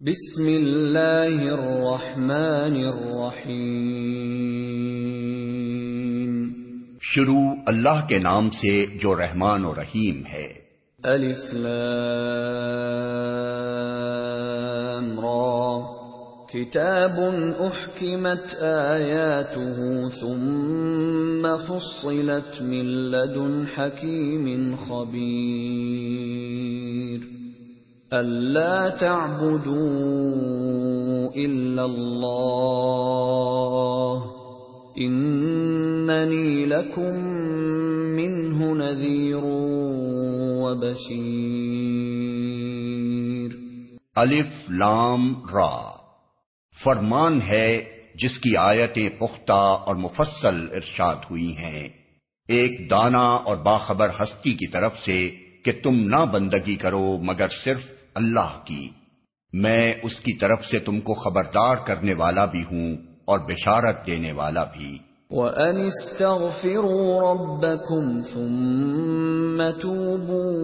بسم اللہ الرحمن الرحیم شروع اللہ کے نام سے جو رحمان و رحیم ہے۔ الف لام را۔ کتاب احکمت آیاته ثم فصلت من لدن حکیم خبیر۔ اللہ تعبدوا الا اللہ اننی لکم منہ نذیر وبشیر الف لام را فرمان ہے جس کی آیتیں پختہ اور مفصل ارشاد ہوئی ہیں۔ ایک دانا اور باخبر ہستی کی طرف سے کہ تم نہ بندگی کرو مگر صرف اللہ کی۔ میں اس کی طرف سے تم کو خبردار کرنے والا بھی ہوں اور بشارت دینے والا بھی۔ وَأَنِ اسْتَغْفِرُوا رَبَّكُمْ ثُمَّ تُوبُوا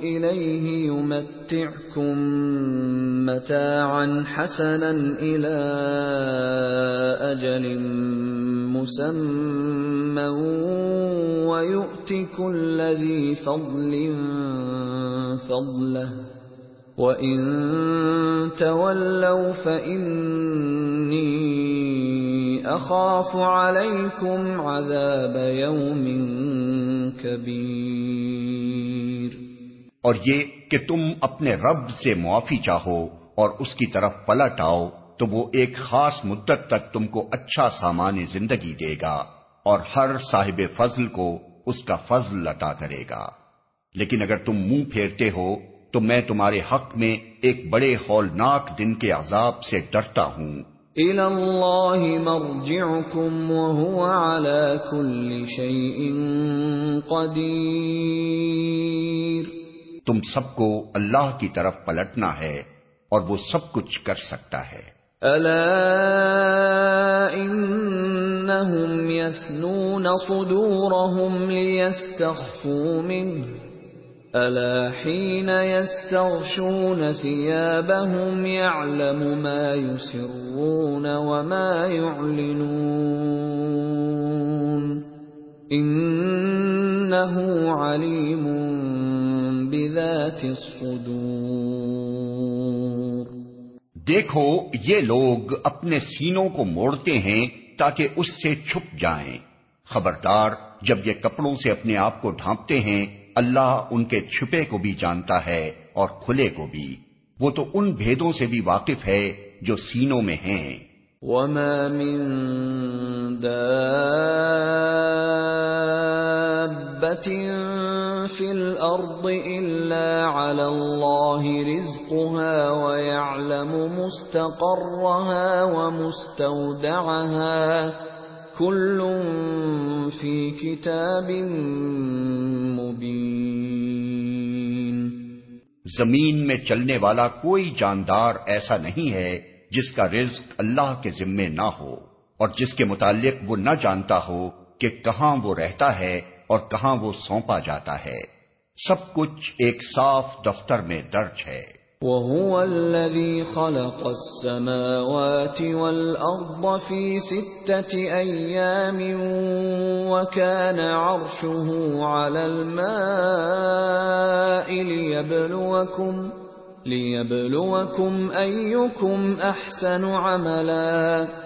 إِلَيْهِ يُمَتِّعْكُمْ مَتَاعًا حَسَنًا إِلَىٰ أَجَلٍ مُّسَمًّى وَيُؤْتِ كُلَّ ذِي فَضْلٍ فَضْلَهُ وَإِن تَوَلَّوْا فَإِنِّي اخاف علیکم عذاب یوم کبیر اور یہ کہ تم اپنے رب سے معافی چاہو اور اس کی طرف پلٹ آؤ، تو وہ ایک خاص مدت تک تم کو اچھا سامان زندگی دے گا اور ہر صاحب فضل کو اس کا فضل عطا کرے گا۔ لیکن اگر تم منہ پھیرتے ہو تو میں تمہارے حق میں ایک بڑے ہولناک دن کے عذاب سے ڈرتا ہوں۔ اللہ مرجعکم وهو على كل شيء قدیر تم سب کو اللہ کی طرف پلٹنا ہے اور وہ سب کچھ کر سکتا ہے۔ الا انہم یثنون صدورہم لیستخفوا منه۔ الا حين يستغشون ثيابهم يعلم ما يسرون وما يعلنون انه عليم بذات الصدور دیکھو، یہ لوگ اپنے سینوں کو موڑتے ہیں تاکہ اس سے چھپ جائیں۔ خبردار، جب یہ کپڑوں سے اپنے آپ کو ڈھانپتے ہیں اللہ ان کے چھپے کو بھی جانتا ہے اور کھلے کو بھی۔ وہ تو ان بھیدوں سے بھی واقف ہے جو سینوں میں ہیں۔ وما من دابة في الأرض إلا على الله رزقها ويعلم مستقرها ومستودعها۔ كل في كتاب مبين۔ زمین میں چلنے والا کوئی جاندار ایسا نہیں ہے جس کا رزق اللہ کے ذمے نہ ہو اور جس کے متعلق وہ نہ جانتا ہو کہ کہاں وہ رہتا ہے اور کہاں وہ سونپا جاتا ہے۔ سب کچھ ایک صاف دفتر میں درج ہے۔ وَهُوَ الَّذِي خَلَقَ السَّمَاوَاتِ وَالْأَرْضَ فِي سِتَّةِ أَيَّامٍ وَكَانَ عَرْشُهُ عَلَى الْمَاءِ لِيَبْلُوَكُمْ لِيَبْلُوَكُمْ أَيُّكُمْ أَحْسَنُ عَمَلًا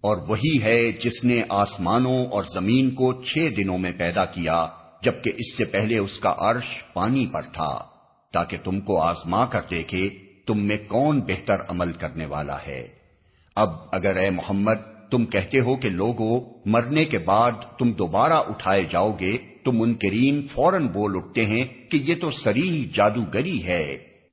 اور وہی ہے جس نے آسمانوں اور زمین کو چھ دنوں میں پیدا کیا، جبکہ اس سے پہلے اس کا عرش پانی پر تھا۔ تاکہ تم کو آزما کر دیکھے تم میں کون بہتر عمل کرنے والا ہے۔ اب اگر اے محمد، تم کہتے ہو کہ لوگوں، مرنے کے بعد تم دوبارہ اٹھائے جاؤ گے تو منکرین فوراً بول اٹھتے ہیں کہ یہ تو سری جادوگری ہے۔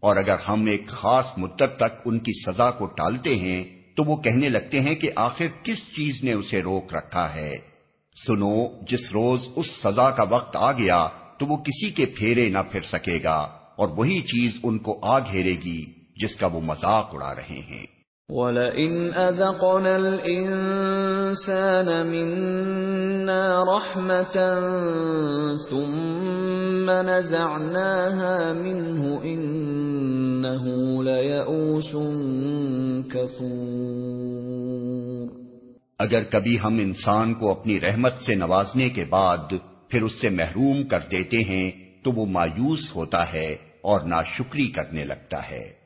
اور اگر ہم ایک خاص مدت تک ان کی سزا کو ٹالتے ہیں، تو وہ کہنے لگتے ہیں کہ آخر کس چیز نے اسے روک رکھا ہے؟ سنو، جس روز اس سزا کا وقت آ گیا، تو وہ کسی کے پھیرے نہ پھر سکے گا، اور وہی چیز ان کو آ گھیرے گی، جس کا وہ مذاق اڑا رہے ہیں۔ وَلَئِنْ أَذَقْنَا الْإِنسَانَ مِنَّا رَحْمَةً ثُمَّ نَزَعْنَاهَا مِنْهُ إِنَّهُ لَيَئُوسٌ كَفُورٌ اگر کبھی ہم انسان کو اپنی رحمت سے نوازنے کے بعد پھر اس سے محروم کر دیتے ہیں تو وہ مایوس ہوتا ہے اور ناشکری کرنے لگتا ہے۔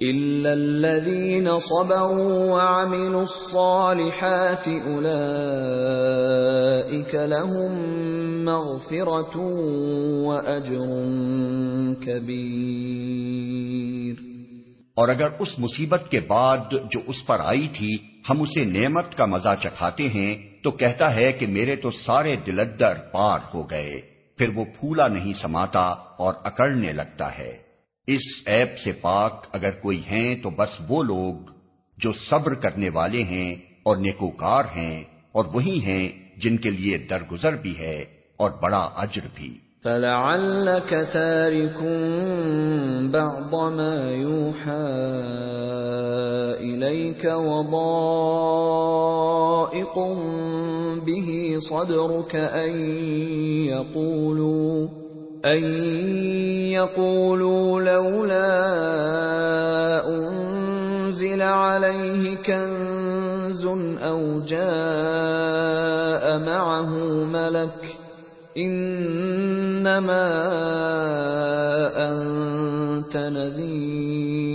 إِلَّا اور اگر اس مصیبت کے بعد جو اس پر آئی تھی ہم اسے نعمت کا مزہ چکھاتے ہیں، تو کہتا ہے کہ میرے تو سارے دلدر پار ہو گئے، پھر وہ پھولا نہیں سماتا اور اکڑنے لگتا ہے۔ اس ایپ سے پاک اگر کوئی ہیں تو بس وہ لوگ جو صبر کرنے والے ہیں اور نیکوکار ہیں اور وہی ہیں جن کے لیے درگزر بھی ہے اور بڑا اجر بھی۔ فَلَعَلَّكَ تَارِكٌ بَعْضَ مَا يُوحَىٰ إِلَيْكَ وَضَائِقٌ بِهِ صَدْرُكَ أَن يَقُولُوا ان يقولوا لولا انزل عليه كنز او جاء معه ملك انما انت نذير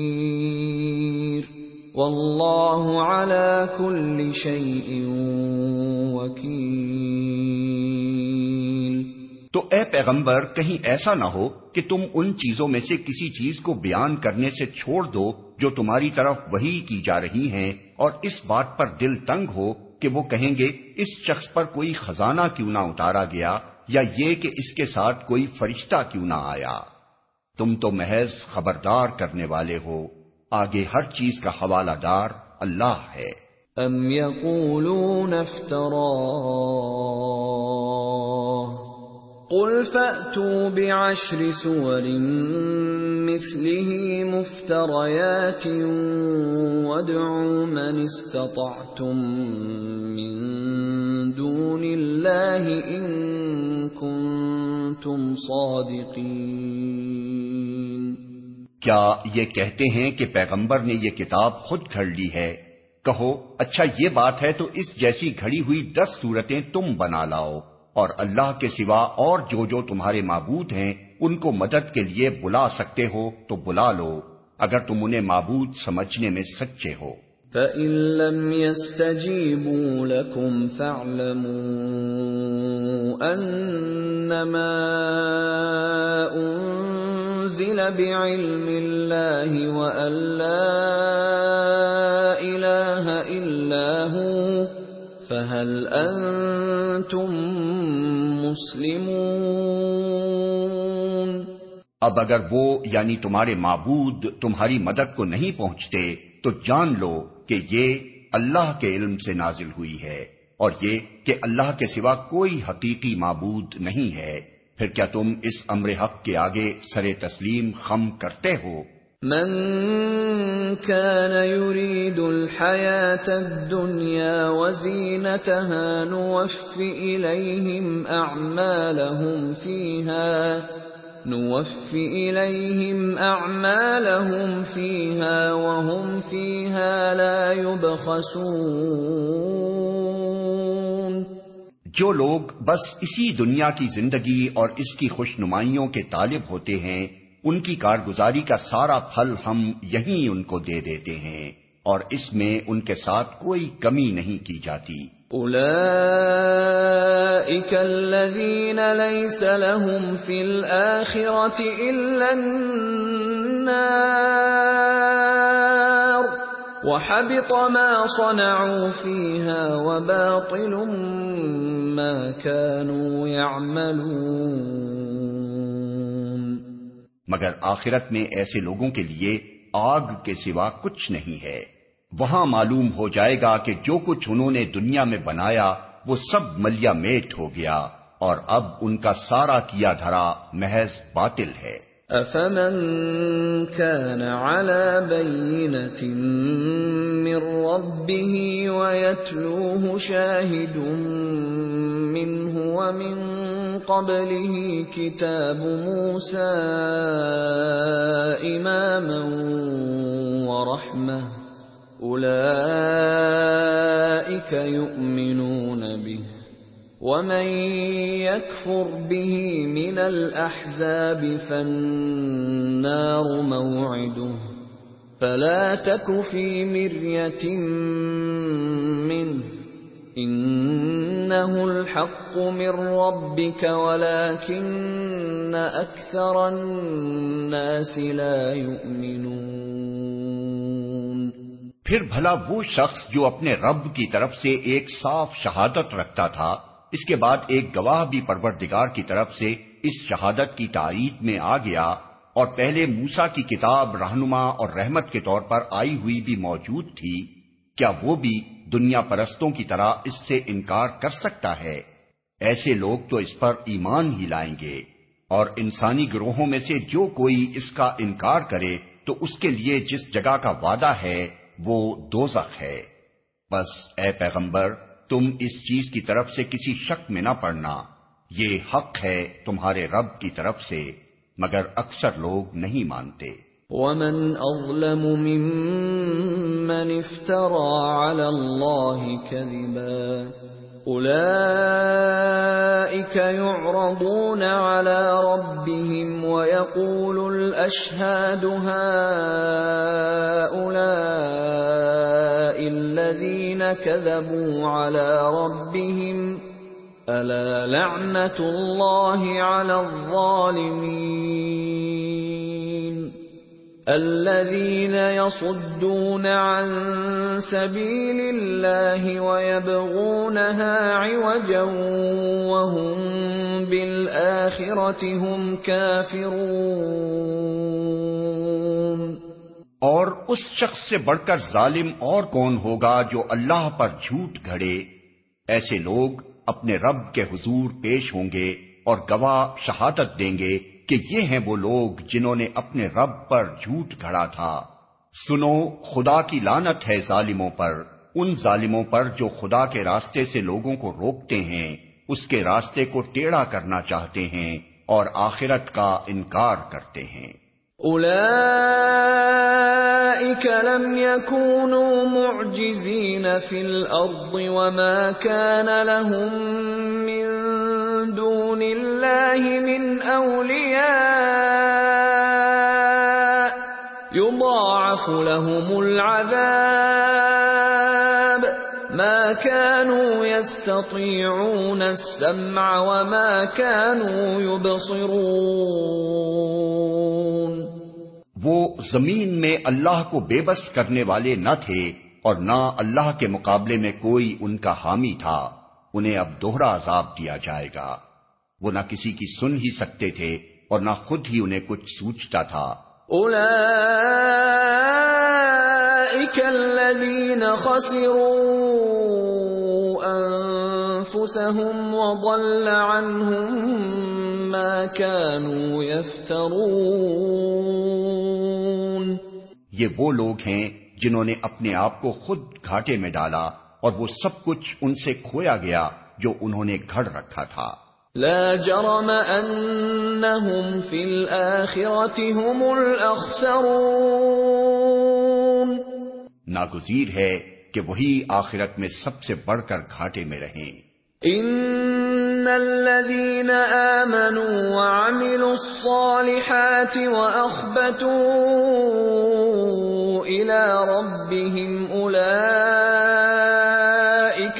والله على كل شيء تو اے پیغمبر، کہیں ایسا نہ ہو کہ تم ان چیزوں میں سے کسی چیز کو بیان کرنے سے چھوڑ دو جو تمہاری طرف وہی کی جا رہی ہیں اور اس بات پر دل تنگ ہو کہ وہ کہیں گے، اس شخص پر کوئی خزانہ کیوں نہ اتارا گیا یا یہ کہ اس کے ساتھ کوئی فرشتہ کیوں نہ آیا؟ تم تو محض خبردار کرنے والے ہو۔ آگے ہر چیز کا حوالہ دار اللہ ہے۔ ام قل فأتوا بعشر سور مثله مفتريات وادعوا من استطعتم من دون الله إن كنتم صادقين۔ کیا یہ کہتے ہیں کہ پیغمبر نے یہ کتاب خود گھڑ لی ہے؟ کہو اچھا یہ بات ہے تو اس جیسی گھڑی ہوئی دس صورتیں تم بنا لاؤ۔ اور اللہ کے سوا اور جو جو تمہارے معبود ہیں، ان کو مدد کے لیے بلا سکتے ہو تو بلا لو، اگر تم انہیں معبود سمجھنے میں سچے ہو۔ فَإِن لَّمْ يَسْتَجِيبُوا لَكُمْ فَاعْلَمُوا أَنَّمَا أُنزِلَ بِعِلْمِ اللَّهِ وَأَن لَّا إِلَٰهَ إِلَّا هُوَ فَهَلْ أَنتُم مسلمون؟ اب اگر وہ یعنی تمہارے معبود، تمہاری مدد کو نہیں پہنچتے، تو جان لو کہ یہ اللہ کے علم سے نازل ہوئی ہے، اور یہ کہ اللہ کے سوا کوئی حقیقی معبود نہیں ہے۔ پھر کیا تم اس امر حق کے آگے سر تسلیم خم کرتے ہو؟ من كان يريد الحياة الدنيا وزينتها نوف إليهم أعمالهم فيها نوف إليهم أعمالهم فيها وهم فيها لا يبخسون۔ جو لوگ بس اسی دنیا کی زندگی اور اس کی خوش نمائیوں کے طالب ہوتے ہیں ان کی کارگزاری کا سارا پھل ہم یہیں ان کو دے دیتے ہیں اور اس میں ان کے ساتھ کوئی کمی نہیں کی جاتی۔ الذين ليس لهم في النار وحبط ما صنعوا فيها وباطل ما كانوا يعملون مگر آخرت میں ایسے لوگوں کے لیے آگ کے سوا کچھ نہیں ہے۔ وہاں معلوم ہو جائے گا کہ جو کچھ انہوں نے دنیا میں بنایا، وہ سب ملیا میٹ ہو گیا اور اب ان کا سارا کیا دھرا محض باطل ہے۔ افمن كان على بينة من ربه ويتلوه شاهد منه ومن قبله كتاب موسى إماما ورحمة أولئك يؤمنون ومن يكفر به من الاحزاب فالنار موعده فلا تك في مريه منه انه الحق من ربك ولكن اكثر الناس لا يؤمنون۔ پھر بھلا وہ شخص جو اپنے رب کی طرف سے ایک صاف شہادت رکھتا تھا اس کے بعد ایک گواہ بھی پروردگار کی طرف سے اس شہادت کی تائید میں آ گیا اور پہلے موسا کی کتاب رہنما اور رحمت کے طور پر آئی ہوئی بھی موجود تھی، کیا وہ بھی دنیا پرستوں کی طرح اس سے انکار کر سکتا ہے؟ ایسے لوگ تو اس پر ایمان ہی لائیں گے اور انسانی گروہوں میں سے جو کوئی اس کا انکار کرے تو اس کے لیے جس جگہ کا وعدہ ہے وہ دوزخ ہے۔ بس اے پیغمبر تم اس چیز کی طرف سے کسی شک میں نہ پڑنا۔ یہ حق ہے تمہارے رب کی طرف سے، مگر اکثر لوگ نہیں مانتے۔ ومن اظلم ممن افترى على الله كذبا اولئك يعرضون على ربهم ويقول الاشهاد هؤلاء الذين كذبوا على ربهم الا لعنه الله على الظالمين الذين يصدون عن سبيل الله ويبغونها عوجا وهم بالآخرة هم كافرون. اور اس شخص سے بڑھ کر ظالم اور کون ہوگا جو اللہ پر جھوٹ گھڑے؟ ایسے لوگ اپنے رب کے حضور پیش ہوں گے اور گواہ شہادت دیں گے کہ یہ ہیں وہ لوگ جنہوں نے اپنے رب پر جھوٹ گھڑا تھا۔ سنو، خدا کی لانت ہے ظالموں پر۔ ان ظالموں پر جو خدا کے راستے سے لوگوں کو روکتے ہیں، اس کے راستے کو ٹیڑھا کرنا چاہتے ہیں اور آخرت کا انکار کرتے ہیں۔ لم يكونوا معجزين في الارض وما كان لهم من دون الله من اولياء يضاعف لهم العذاب ما كانوا يستطيعون السمع وما كانوا يبصرون وہ زمین میں اللہ کو بے بس کرنے والے نہ تھے اور نہ اللہ کے مقابلے میں کوئی ان کا حامی تھا، انہیں اب دوہرا عذاب دیا جائے گا۔ وہ نہ کسی کی سن ہی سکتے تھے اور نہ خود ہی انہیں کچھ سوچتا تھا۔ الذين خسروا انفسهم وضل عنهم ما كانوا يفترون یہ وہ لوگ ہیں جنہوں نے اپنے آپ کو خود گھاٹے میں ڈالا اور وہ سب کچھ ان سے کھویا گیا جو انہوں نے گھڑ رکھا تھا۔ لا جرم انہم فی الاخرت هم الاخسرون۔ ناگزیر ہے کہ وہی آخرت میں سب سے بڑھ کر گھاٹے میں رہیں۔ ان الذين امنوا وعملوا الصالحات واخبتوا الى ربهم اولئك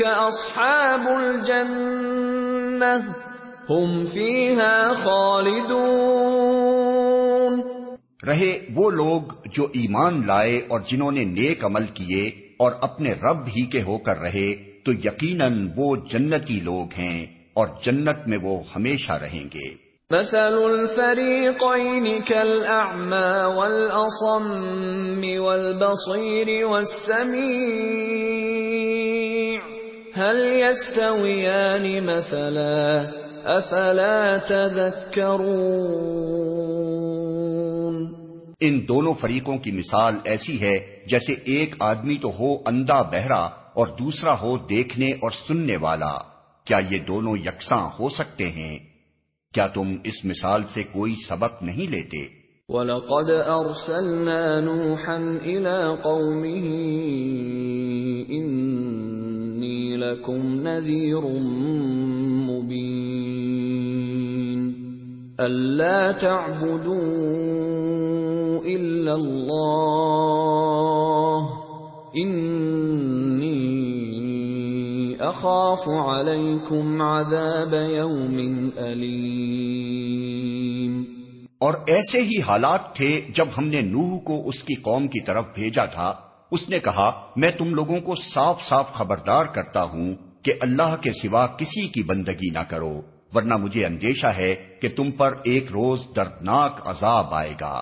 اصحاب الجنه هم فيها خالدون. رہے وہ لوگ جو ایمان لائے اور جنہوں نے نیک عمل کیے اور اپنے رب ہی کے ہو کر رہے، تو یقیناً وہ جنتی لوگ ہیں اور جنت میں وہ ہمیشہ رہیں گے۔ مثل الفريقين كالأعمى والأصم والبصير والسميع هل يستويان مثلا أفلا تذكرون ان دونوں فریقوں کی مثال ایسی ہے جیسے ایک آدمی تو ہو اندھا بہرا اور دوسرا ہو دیکھنے اور سننے والا کیا یہ دونوں یکساں ہو سکتے ہیں کیا تم اس مثال سے کوئی سبق نہیں لیتے؟ وَلَقَدْ أَرْسَلْنَا نُوحًا إِلَىٰ قَوْمِهِ إِنِّي لَكُمْ نَذِيرٌ مُّبِينٌ أَلَّا تَعْبُدُوا إِلَّا اللَّهَ اخاف علیکم عذاب یوم علیم اور ایسے ہی حالات تھے جب ہم نے نوح کو اس کی قوم کی طرف بھیجا تھا۔ اس نے کہا، میں تم لوگوں کو صاف صاف خبردار کرتا ہوں کہ اللہ کے سوا کسی کی بندگی نہ کرو، ورنہ مجھے اندیشہ ہے کہ تم پر ایک روز دردناک عذاب آئے گا۔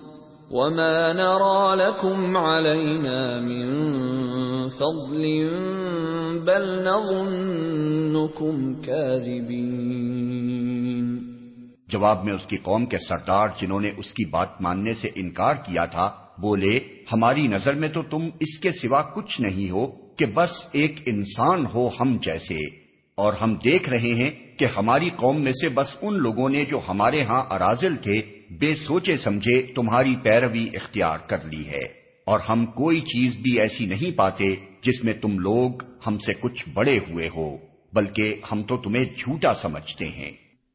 وما نرى لكم علينا من فضل بل نظنكم كاذبين جواب میں اس کی قوم کے سردار جنہوں نے اس کی بات ماننے سے انکار کیا تھا، بولے، ہماری نظر میں تو تم اس کے سوا کچھ نہیں ہو کہ بس ایک انسان ہو ہم جیسے۔ اور ہم دیکھ رہے ہیں کہ ہماری قوم میں سے بس ان لوگوں نے جو ہمارے ہاں ارازل تھے بے سوچے سمجھے تمہاری پیروی اختیار کر لی ہے، اور ہم کوئی چیز بھی ایسی نہیں پاتے جس میں تم لوگ ہم سے کچھ بڑے ہوئے ہو، بلکہ ہم تو تمہیں جھوٹا سمجھتے ہیں۔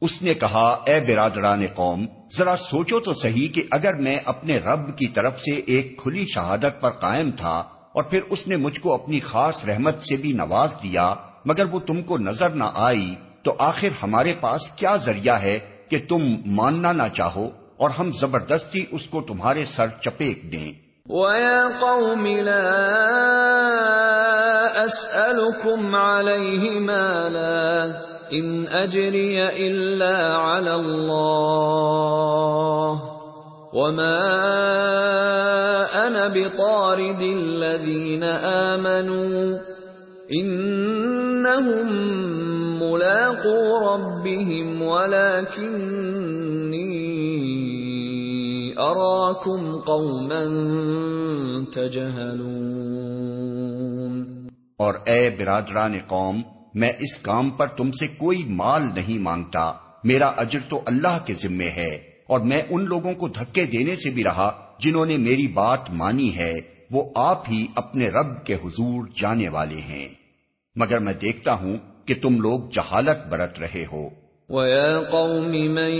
اس نے کہا، اے برادران قوم، ذرا سوچو تو صحیح کہ اگر میں اپنے رب کی طرف سے ایک کھلی شہادت پر قائم تھا اور پھر اس نے مجھ کو اپنی خاص رحمت سے بھی نواز دیا، مگر وہ تم کو نظر نہ آئی، تو آخر ہمارے پاس کیا ذریعہ ہے کہ تم ماننا نہ چاہو اور ہم زبردستی اس کو تمہارے سر چپیک دیں؟ وَيَا قَوْمِ لَا أَسْأَلُكُمْ عَلَيْهِ مَالًا ان اجری الا علی اللہ وما انا بطارد الذین آمنوا انہم ملاقو ربهم ولكننی اراکم قوما تجہلون اور اے برادران قوم میں اس کام پر تم سے کوئی مال نہیں مانگتا۔ میرا اجر تو اللہ کے ذمے ہے، اور میں ان لوگوں کو دھکے دینے سے بھی رہا جنہوں نے میری بات مانی ہے۔ وہ آپ ہی اپنے رب کے حضور جانے والے ہیں۔ مگر میں دیکھتا ہوں کہ تم لوگ جہالت برت رہے ہو۔ وَيَا قَوْمِ مَن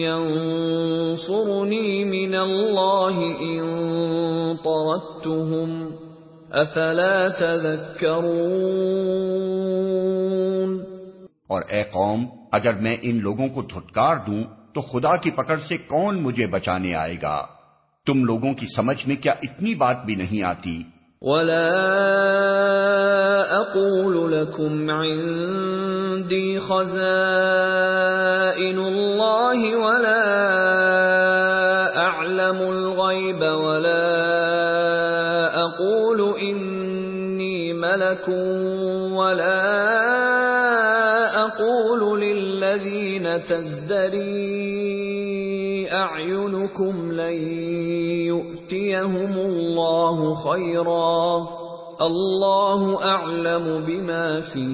يَنصُرُنِي مِنَ اللَّهِ إِن طَرَدتُّهُمْ أَفَلَا تَذَكَّرُونَ اور اے قوم اگر میں ان لوگوں کو دھتکار دوں تو خدا کی پکڑ سے کون مجھے بچانے آئے گا؟ تم لوگوں کی سمجھ میں کیا اتنی بات بھی نہیں آتی؟ ولا اقول لكم عندي خزائن الله ولا اعلم الغيب ولا ملك ولا اقول للذين تزدري اعينكم لن يؤتيهم الله خيرا الله اعلم بما في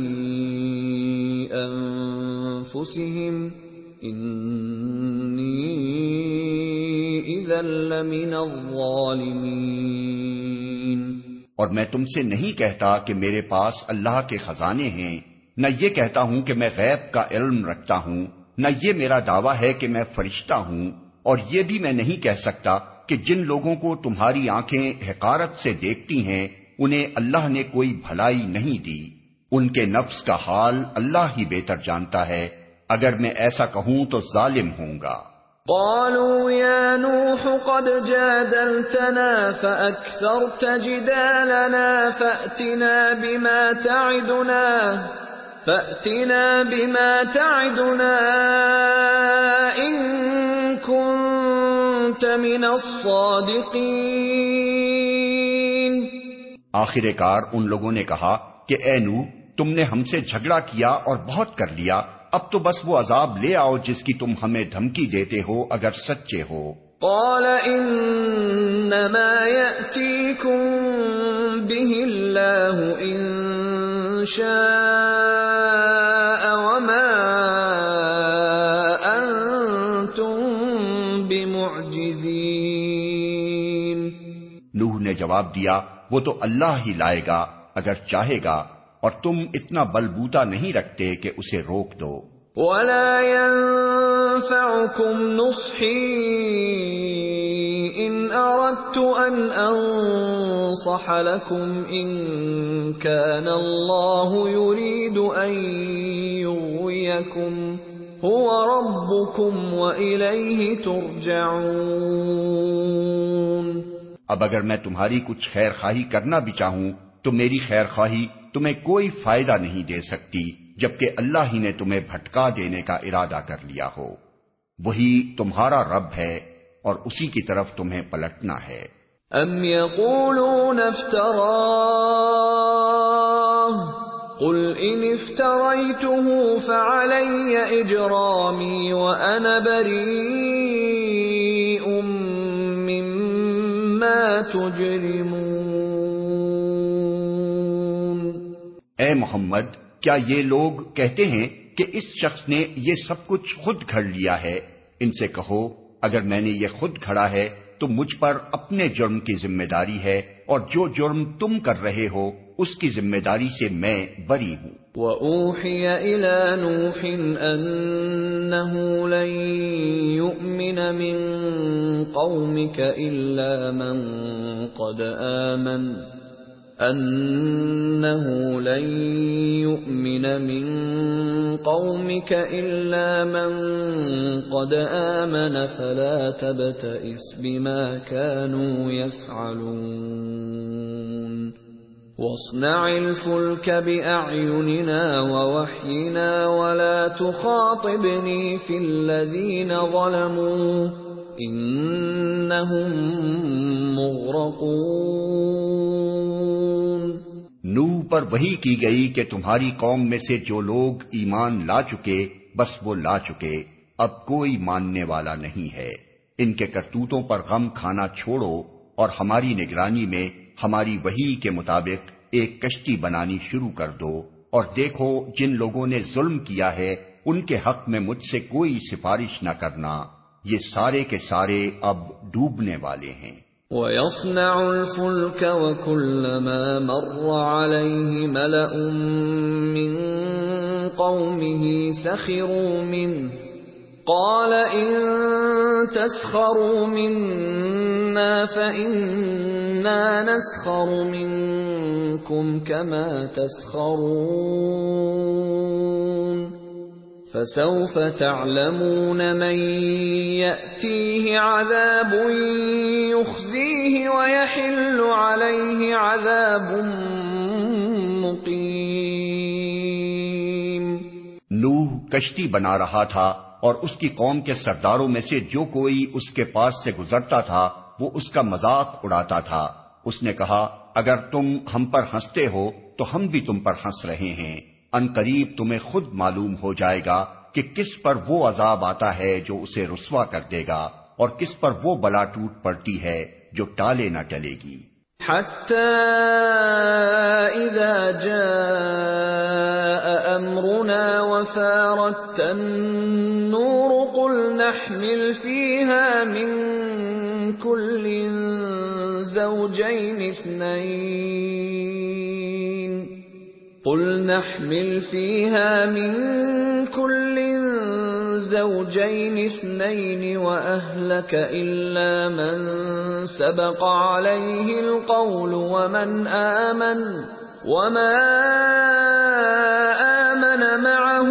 انفسهم اني اذا لمن الظالمين اور میں تم سے نہیں کہتا کہ میرے پاس اللہ کے خزانے ہیں، نہ یہ کہتا ہوں کہ میں غیب کا علم رکھتا ہوں، نہ یہ میرا دعویٰ ہے کہ میں فرشتہ ہوں، اور یہ بھی میں نہیں کہہ سکتا کہ جن لوگوں کو تمہاری آنکھیں حقارت سے دیکھتی ہیں، انہیں اللہ نے کوئی بھلائی نہیں دی۔ ان کے نفس کا حال اللہ ہی بہتر جانتا ہے۔ اگر میں ایسا کہوں تو ظالم ہوں گا۔ قالوا يا نوح قد جادلتنا فأكثرت جدالنا فأتنا بما تعدنا، فأتنا بما تعدنا إن كنت من الصادقين۔ آخر کار ان لوگوں نے کہا کہ اے نو تم نے ہم سے جھگڑا کیا اور بہت کر لیا۔ اب تو بس وہ عذاب لے آؤ جس کی تم ہمیں دھمکی دیتے ہو اگر سچے ہو۔ قال انما به الله ان شاء وما انتم بمعجزين نوح نے جواب دیا وہ تو اللہ ہی لائے گا اگر چاہے گا۔ اور تم اتنا بلبوتا نہیں رکھتے کہ اسے روک دو۔ ولا ينفعكم نصحي ان اردت ان انصح لكم ان كان الله يريد ان يغويكم هو ربكم واليه ترجعون۔ اب اگر میں تمہاری کچھ خیر خواہی کرنا بھی چاہوں تو میری خیر خواہی تمہیں کوئی فائدہ نہیں دے سکتی جبکہ اللہ ہی نے تمہیں بھٹکا دینے کا ارادہ کر لیا ہو۔ وہی تمہارا رب ہے اور اسی کی طرف تمہیں پلٹنا ہے۔ ام يقولون افتراه قل ان افتريته فعلي اجرامي وانا بريء مما تجرمون اے محمد، کیا یہ لوگ کہتے ہیں کہ اس شخص نے یہ سب کچھ خود گھڑ لیا ہے؟ ان سے کہو، اگر میں نے یہ خود گھڑا ہے، تو مجھ پر اپنے جرم کی ذمہ داری ہے، اور جو جرم تم کر رہے ہو، اس کی ذمہ داری سے میں بری ہوں۔ وَأُوحِيَ إِلَى نُوحٍ أَنَّهُ لَن يُؤْمِنَ مِن قَوْمِكَ إِلَّا مَن قَدْ آمَنَ. أَنَّهُ لَن يُؤْمِنَ مِن قَوْمِكَ إِلَّا مَن قَدْ آمَنَ فَلَا تَبْتَئِسْ بِمَا كَانُوا يَفْعَلُونَ واصنع الفلك بأعيننا ووحينا ولا تخاطبني في الذين ظلموا إنهم مغرقون نوح پر وہی کی گئی کہ تمہاری قوم میں سے جو لوگ ایمان لا چکے، بس وہ لا چکے۔ اب کوئی ماننے والا نہیں ہے۔ ان کے کرتوتوں پر غم کھانا چھوڑو اور ہماری نگرانی میں ہماری وہی کے مطابق ایک کشتی بنانی شروع کر دو۔ اور دیکھو، جن لوگوں نے ظلم کیا ہے، ان کے حق میں مجھ سے کوئی سفارش نہ کرنا۔ یہ سارے کے سارے اب ڈوبنے والے ہیں۔ ويصنع الفلك وكلما مر عليه ملأ من قومه سخروا منه قال ان تسخروا منا فانا نسخر منكم كما تسخرون فسوف تعلمون من ياتيه عذاب يخزيه ويحل عليه عذاب مقيم۔ نوح کشتی بنا رہا تھا اور اس کی قوم کے سرداروں میں سے جو کوئی اس کے پاس سے گزرتا تھا، وہ اس کا مذاق اڑاتا تھا۔ اس نے کہا، اگر تم ہم پر ہنستے ہو، تو ہم بھی تم پر ہنس رہے ہیں۔ ان قریب تمہیں خود معلوم ہو جائے گا کہ کس پر وہ عذاب آتا ہے جو اسے رسوا کر دے گا اور کس پر وہ بلا ٹوٹ پڑتی ہے جو ٹالے نہ ٹلے گی۔ حتى إذا جاء أمرنا وفارت النور قل نحمل فيها من كل زوجين اثنين قل نحمل فيها من كل زوجين اثنين واهلك الا من سبق عليه القول ومن امن وما امن معه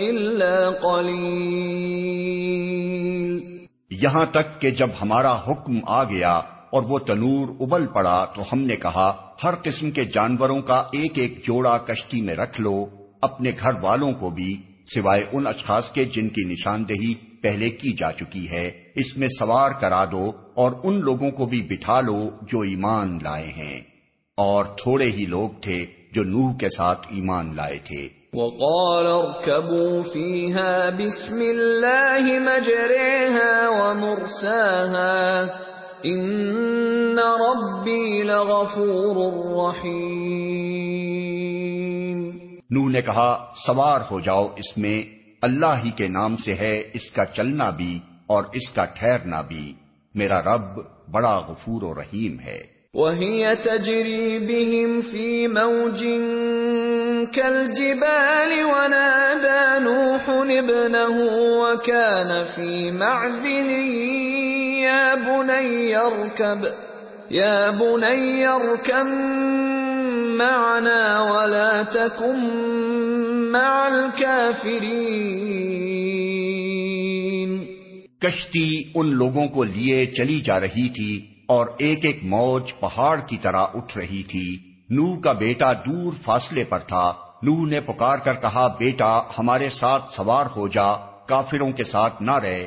الا قليل یہاں تک کہ جب ہمارا حکم آ گیا اور وہ تنور ابل پڑا تو ہم نے کہا ہر قسم کے جانوروں کا ایک ایک جوڑا کشتی میں رکھ لو، اپنے گھر والوں کو بھی، سوائے ان اشخاص کے جن کی نشاندہی پہلے کی جا چکی ہے، اس میں سوار کرا دو اور ان لوگوں کو بھی بٹھا لو جو ایمان لائے ہیں۔ اور تھوڑے ہی لوگ تھے جو نوح کے ساتھ ایمان لائے تھے۔ وقال اركبوا فيها بسم الله مجريها ومرساها ان ربي لغفور رحيم۔ نو نے کہا سوار ہو جاؤ اس میں اللہ ہی کے نام سے ہے اس کا چلنا بھی اور اس کا ٹھہرنا بھی۔ میرا رب بڑا غفور و رحیم ہے۔ وهي تجري بهم في موج كالجبال ونادى نوح ابنه وكان في معزل يا بني اركب، يا بني اركب معنا ولا تكن مع الكافرين۔ کشتی ان لوگوں کو لیے چلی جا رہی تھی اور ایک ایک موج پہاڑ کی طرح اٹھ رہی تھی۔ نو کا بیٹا دور فاصلے پر تھا۔ نو نے پکار کر کہا، بیٹا، ہمارے ساتھ سوار ہو جا، کافروں کے ساتھ نہ رہے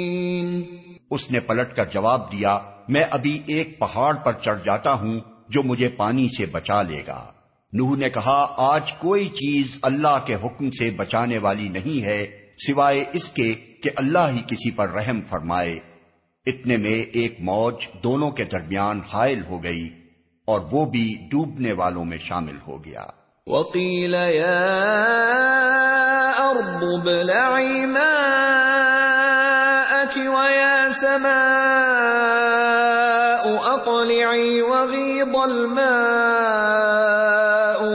اس نے پلٹ کر جواب دیا، میں ابھی ایک پہاڑ پر چڑھ جاتا ہوں جو مجھے پانی سے بچا لے گا۔ نوح نے کہا، آج کوئی چیز اللہ کے حکم سے بچانے والی نہیں ہے، سوائے اس کے کہ اللہ ہی کسی پر رحم فرمائے۔ اتنے میں ایک موج دونوں کے درمیان حائل ہو گئی اور وہ بھی ڈوبنے والوں میں شامل ہو گیا۔ وقيل يا أرض ابلعي ماءك ويا سماء أقلعي وغيض الماء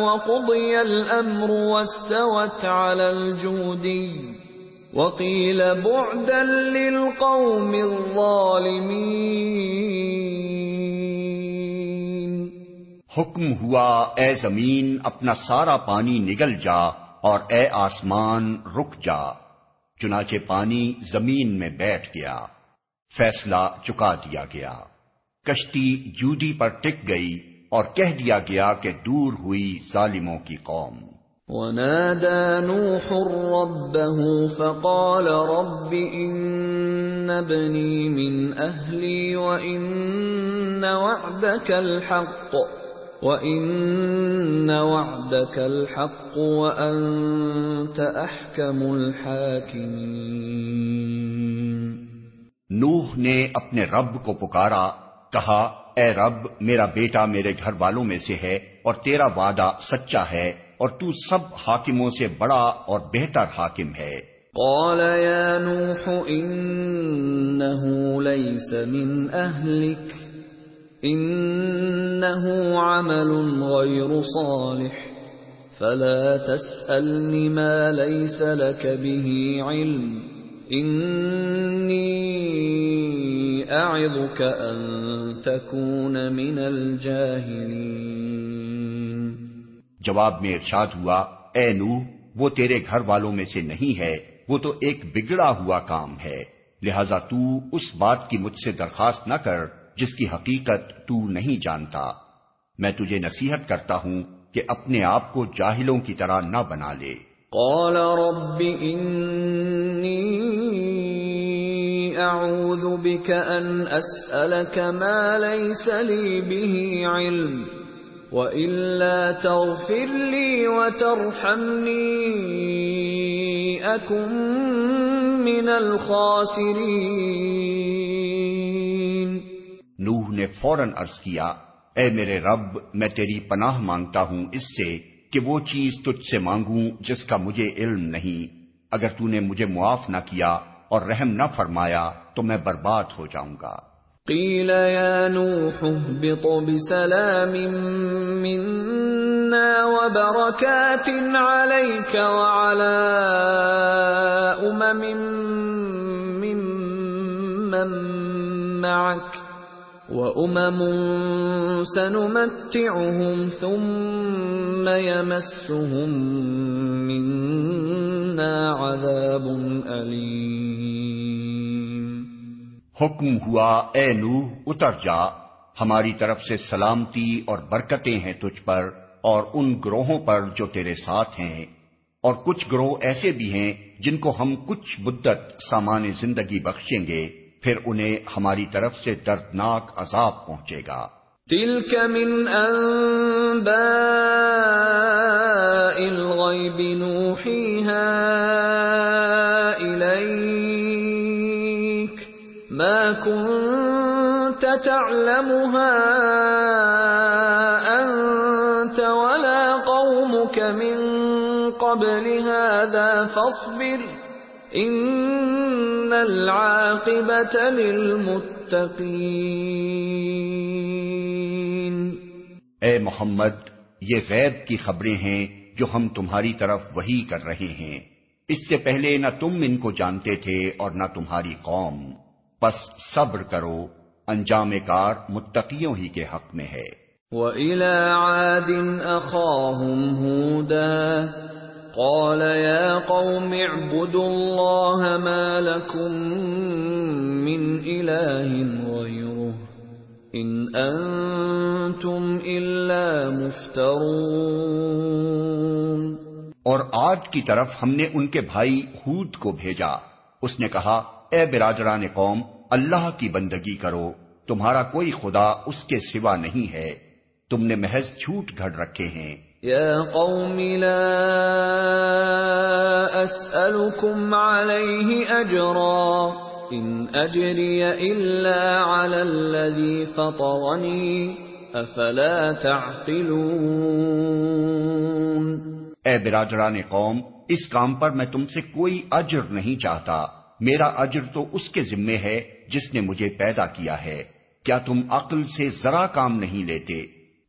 وقضي الأمر واستوت على الجودي وقيل بعدا للقوم الظالمين. حکم ہوا، اے زمین، اپنا سارا پانی نگل جا اور اے آسمان، رک جا۔ چنانچہ پانی زمین میں بیٹھ گیا، فیصلہ چکا دیا گیا۔ کشتی جودی پر ٹک گئی اور کہہ دیا گیا کہ دور ہوئی ظالموں کی قوم۔ ونادى نوح ربه فقال رب إن ابني من أهلي وإن وعدك الحق۔ وإن وعدك الحق وأنت وانت احکم الحاکمین نوح نے اپنے رب کو پکارا کہا اے رب میرا بیٹا میرے گھر والوں میں سے ہے اور تیرا وعدہ سچا ہے اور تو سب حاکموں سے بڑا اور بہتر حاکم ہے۔ قال يا نوح انه ليس من اهلك انه عمل غير صالح. فلا تسالني ما ليس لك به علم. انی اعظك ان تكون من الجاهلين. جواب میں ارشاد ہوا، اے نوح، وہ تیرے گھر والوں میں سے نہیں ہے، وہ تو ایک بگڑا ہوا کام ہے، لہذا تو اس بات کی مجھ سے درخواست نہ کر جس کی حقیقت تو نہیں جانتا۔ میں تجھے نصیحت کرتا ہوں کہ اپنے آپ کو جاہلوں کی طرح نہ بنا لے۔ قال رب انی اعوذ بك ان اسالك ما ليس لي به علم وَإِلَّا تَغْفِرْ لِي وَتَرْحَمْنِي أَكُمْ مِنَ الْخَاسِرِينَ۔ نوح نے فوراً عرض کیا، اے میرے رب، میں تیری پناہ مانگتا ہوں اس سے کہ وہ چیز تجھ سے مانگوں جس کا مجھے علم نہیں. اگر تو نے مجھے معاف نہ کیا اور رحم نہ فرمایا، تو میں برباد ہو جاؤں گا. قيل يا نوح اهبط بسلام منا وبركات عليك وعلى امم ممن معك وامم سنمتعهم ثم يمسهم منا عذاب اليم حکم ہوا، اے نوح، اتر جا۔ ہماری طرف سے سلامتی اور برکتیں ہیں تجھ پر اور ان گروہوں پر جو تیرے ساتھ ہیں۔ اور کچھ گروہ ایسے بھی ہیں جن کو ہم کچھ مدت سامان زندگی بخشیں گے۔ پھر انہیں ہماری طرف سے دردناک عذاب پہنچے گا۔ تلك من انباء الغيب نوحيها ما كنت تعلمها انت ولا قومك من قبل هذا فاصبر ان اے محمد یہ غیب کی خبریں ہیں جو ہم تمہاری طرف وہی کر رہے ہیں۔ اس سے پہلے نہ تم ان کو جانتے تھے اور نہ تمہاری قوم۔ پس صبر کرو انجام کار متقیوں ہی کے حق میں ہے۔ وَإِلَى عَادٍ أَخَاهُمْ هُودًا۔ قَالَ يَا قَوْمِ اعْبُدُوا اللَّهَ مَا لَكُمْ مِنْ إِلَٰهٍ غَيْرُهُ. إِنْ أَنْتُمْ إِلَّا مُفْتَرُونَ. اور آج کی طرف ہم نے ان کے بھائی ہود کو بھیجا۔ اس نے کہا اے برادران قوم اللہ کی بندگی کرو تمہارا کوئی خدا اس کے سوا نہیں ہے۔ تم نے محض جھوٹ گھڑ رکھے ہیں۔ یا قوم لا اسألكم علیہ اجرا ان اجری الا علی الذی فطرنی افلا تعقلون اے برادران قوم، اس کام پر میں تم سے کوئی اجر نہیں چاہتا۔ میرا اجر تو اس کے ذمے ہے جس نے مجھے پیدا کیا ہے۔ کیا تم عقل سے ذرا کام نہیں لیتے؟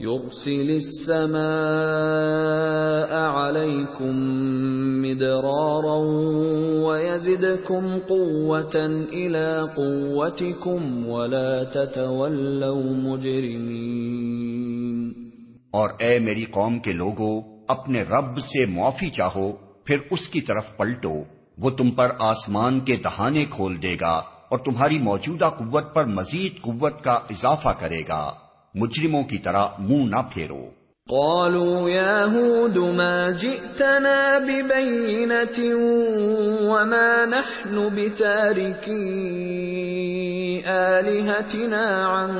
يرسل السماء عليكم مدرارا ويزدكم قوة إلى قوتكم ولا تتولوا مجرمين. اور اے میری قوم کے لوگوں اپنے رب سے معافی چاہو، پھر اس کی طرف پلٹو، وہ تم پر آسمان کے دہانے کھول دے گا اور تمہاری موجودہ قوت پر مزید قوت کا اضافہ کرے گا۔ مجرموں کی طرح منہ نہ پھیرو۔ قالوا يا هود ما جئتنا ببينة وما نحن بتاركي آلهتنا عن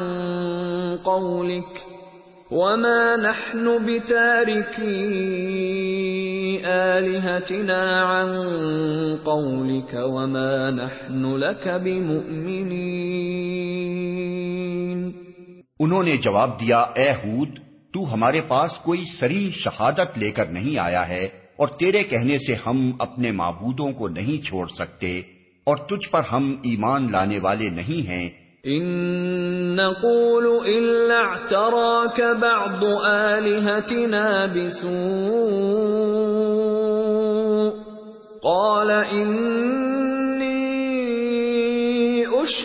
قولك وما نحن بتاركي آلهتنا عن قولك وما نحن لك بمؤمنين۔ انہوں نے جواب دیا، اے ہود، تو ہمارے پاس کوئی سری شہادت لے کر نہیں آیا ہے اور تیرے کہنے سے ہم اپنے معبودوں کو نہیں چھوڑ سکتے اور تجھ پر ہم ایمان لانے والے نہیں ہیں۔ ان نقول الا اعتراك بعض الهتنا بسوء۔ قال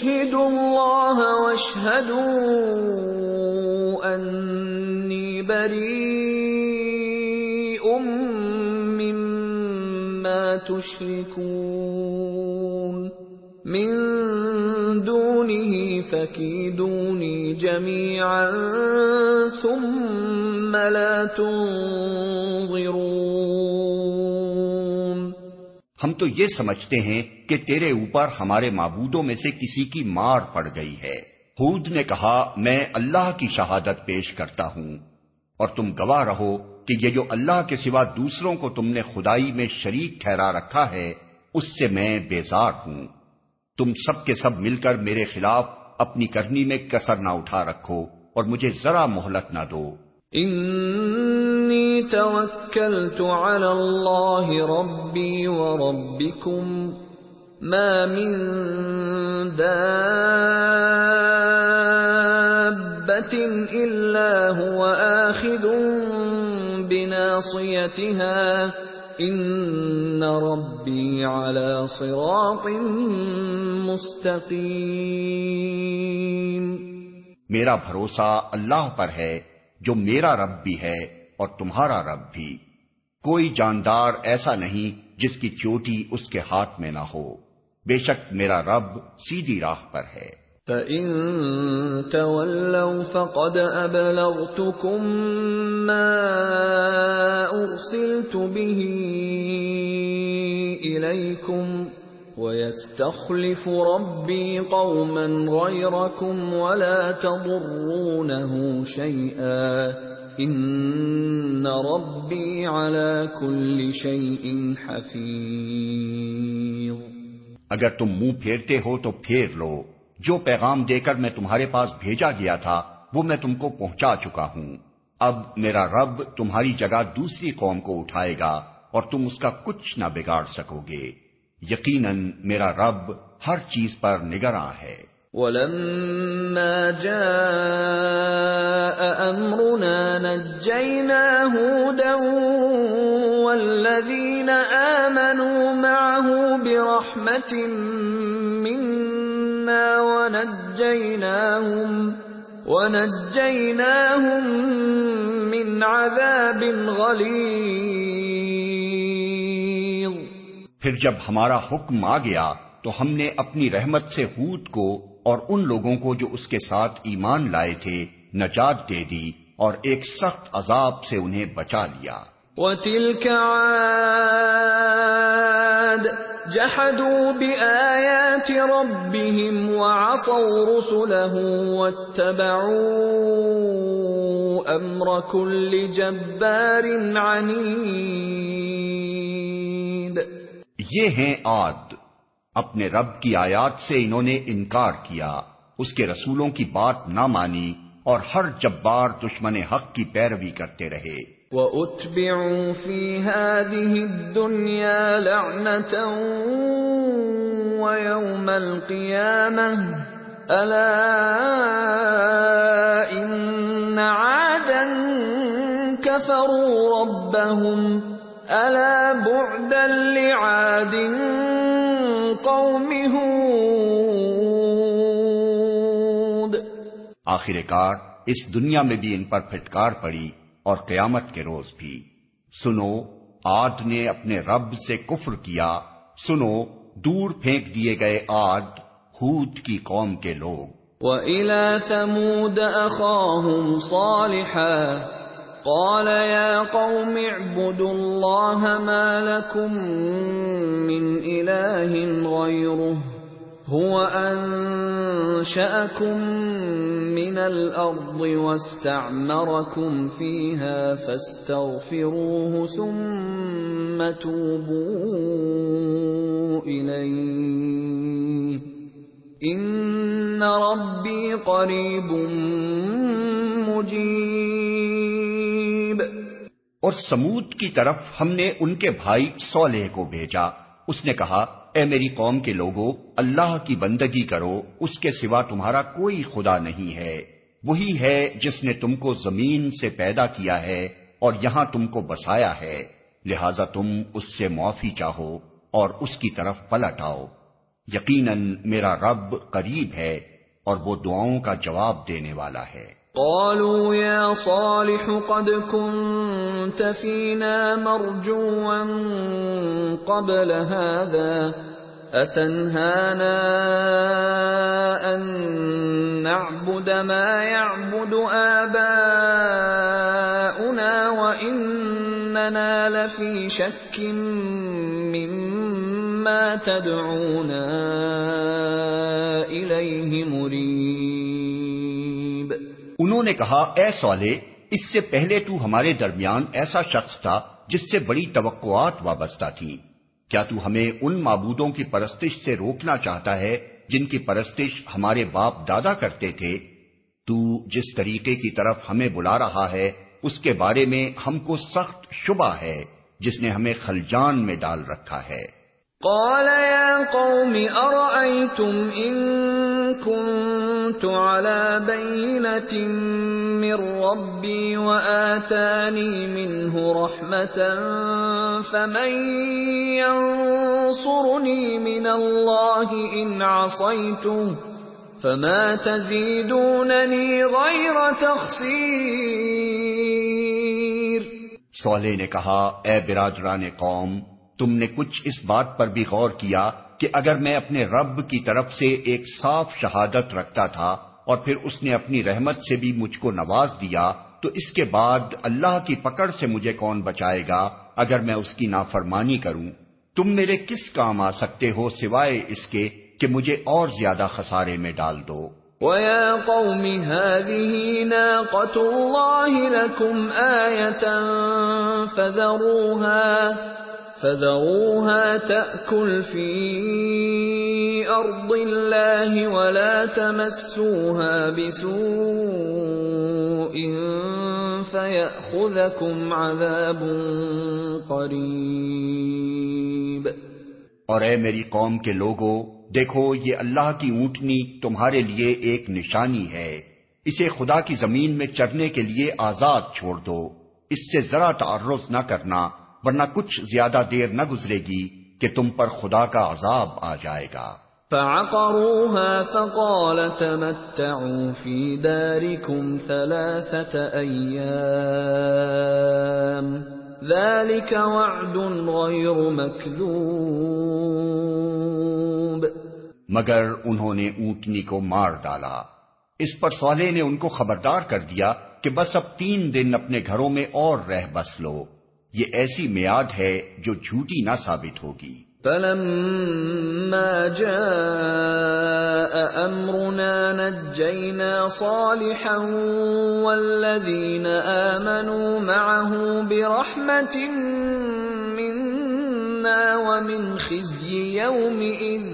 اشهد الله واشهدوا اني بريء مما تشركون من دونه فكيدوني جميعا ثم لا تنظرون ہم تو یہ سمجھتے ہیں کہ تیرے اوپر ہمارے معبودوں میں سے کسی کی مار پڑ گئی ہے۔ ہود نے کہا، میں اللہ کی شہادت پیش کرتا ہوں۔ اور تم گواہ رہو کہ یہ جو اللہ کے سوا دوسروں کو تم نے خدائی میں شریک ٹھہرا رکھا ہے، اس سے میں بیزار ہوں۔ تم سب کے سب مل کر میرے خلاف اپنی کرنی میں کسر نہ اٹھا رکھو اور مجھے ذرا مہلت نہ دو۔ انی توکلت علی اللہ ربی وربکم ما من دابت الا هو آخذ بناصیتها ان ربی علی صراط مستقیم میرا بھروسہ اللہ پر ہے جو میرا رب بھی ہے اور تمہارا رب بھی۔ کوئی جاندار ایسا نہیں جس کی چوٹی اس کے ہاتھ میں نہ ہو۔ بے شک میرا رب سیدھی راہ پر ہے۔ فَإِن تَوَلَّوْا فَقَدْ أَبْلَغْتُكُم مَّا أُرْسِلْتُ بِهِ إِلَيْكُمْ وَيَسْتَخْلِفُ رَبِّي قَوْمًا غَيْرَكُمْ وَلَا تَضُرُّونَهُ شَيْئًا إِنَّ رَبِّي عَلَى كُلِّ شَيْءٍ حَفِيظٌ اگر تم منہ پھیرتے ہو تو پھیر لو۔ جو پیغام دے کر میں تمہارے پاس بھیجا گیا تھا، وہ میں تم کو پہنچا چکا ہوں۔ اب میرا رب تمہاری جگہ دوسری قوم کو اٹھائے گا اور تم اس کا کچھ نہ بگاڑ سکو گے۔ یقیناً میرا رب ہر چیز پر نگراں ہے۔ ولما جاء امرنا نجينا هودا والذين امنوا معه برحمه منا ونجيناهم ونجيناهم من عذاب غليظ پھر جب ہمارا حکم آ گیا تو ہم نے اپنی رحمت سے ہود کو اور ان لوگوں کو جو اس کے ساتھ ایمان لائے تھے، نجات دے دی اور ایک سخت عذاب سے انہیں بچا لیا۔ وَتِلْكَ عَادٌ، جَحَدُوا بِآيَاتِ رَبِّهِمْ وَعَصَوْا رُسُلَهُ وَاتَّبَعُوا أَمْرَ كُلِّ جَبَّارٍ عَنِيدٍ یہ ہیں عاد اپنے رب کی آیات سے انہوں نے انکار کیا۔ اس کے رسولوں کی بات نہ مانی اور ہر جبار دشمن حق کی پیروی کرتے رہے۔ وَأُتْبِعُوا فِي هَذِهِ الدُّنْيَا لَعْنَةً وَيَوْمَ الْقِيَامَةِ أَلَا إِنَّ عَادًا كَفَرُوا رَبَّهُمْ أَلَا بُعْدًا لِعَادٍ قَوْمِ آخر کار اس دنیا میں بھی ان پر پھٹکار پڑی اور قیامت کے روز بھی۔ سنو آد نے اپنے رب سے کفر کیا۔ سنو دور پھینک دیے گئے آد ہود کی قوم کے لوگ۔ وَإِلَى ثَمُودَ أَخَاهُمْ صَالِحًا۔ قال يا قوم اعبدوا الله ما لكم من إله غيره هو انشاكم من الارض واستعمركم فيها فاستغفروه ثم توبوا اليه ان ربي قريب مجيب اور سمود کی طرف ہم نے ان کے بھائی سولے کو بھیجا۔ اس نے کہا، اے میری قوم کے لوگوں اللہ کی بندگی کرو، اس کے سوا تمہارا کوئی خدا نہیں ہے۔ وہی ہے جس نے تم کو زمین سے پیدا کیا ہے اور یہاں تم کو بسایا ہے۔ لہذا تم اس سے معافی چاہو اور اس کی طرف پلٹ آؤ۔ یقیناً میرا رب قریب ہے۔ اور وہ دعاؤں کا جواب دینے والا ہے۔ قالوا يا صالح قد كنت فينا مرجوا قبل هذا اتنهانا ان نعبد ما يعبد اباؤنا واننا لفي شك مما تدعونا اليه مريب. انہوں نے کہا، اے سولے اس سے پہلے تو ہمارے درمیان ایسا شخص تھا جس سے بڑی توقعات وابستہ تھی۔ کیا تو ہمیں ان معبودوں کی پرستش سے روکنا چاہتا ہے جن کی پرستش ہمارے باپ دادا کرتے تھے؟ تو جس طریقے کی طرف ہمیں بلا رہا ہے، اس کے بارے میں ہم کو سخت شبہ ہے جس نے ہمیں خلجان میں ڈال رکھا ہے۔ قال يا قوم أرأيتم إن كنت على بينة من ربي وآتاني منه رحمة فمن ينصرني من الله إن عصيته فما تزيدونني غير تخسير سولے نے کہا، اے برادران قوم تم نے کچھ اس بات پر بھی غور کیا کہ اگر میں اپنے رب کی طرف سے ایک صاف شہادت رکھتا تھا اور پھر اس نے اپنی رحمت سے بھی مجھ کو نواز دیا، تو اس کے بعد اللہ کی پکڑ سے مجھے کون بچائے گا اگر میں اس کی نافرمانی کروں؟ تم میرے کس کام آ سکتے ہو سوائے اس کے کہ مجھے اور زیادہ خسارے میں ڈال دو؟ وَيَا قَوْمِ هَذِهِ نَاقَةُ اللَّهِ لَكُمْ آيَةً فَذَرُوهَا فذروها تأكل في أرض الله ولا تمسوها بسوء فيأخذكم عذاب قريب اور اے میری قوم کے لوگوں دیکھو یہ اللہ کی اونٹنی تمہارے لیے ایک نشانی ہے۔ اسے خدا کی زمین میں چرنے کے لیے آزاد چھوڑ دو۔ اس سے ذرا تعرض نہ کرنا۔ ورنہ کچھ زیادہ دیر نہ گزرے گی کہ تم پر خدا کا عذاب آ جائے گا۔ فعقروها فقال تمتعوا في داركم ثلاثة أيام ذلك وعد غير مكذوب مگر انہوں نے اونٹنی کو مار ڈالا۔ اس پر سولے نے ان کو خبردار کر دیا کہ بس اب تین دن اپنے گھروں میں اور رہ بس لو۔ یہ ایسی میاد ہے جو جھوٹی نہ ثابت ہوگی۔ فلما جاء امرنا نجينا صالحا والذين امنوا معه برحمه منا ومن خزي يومئذ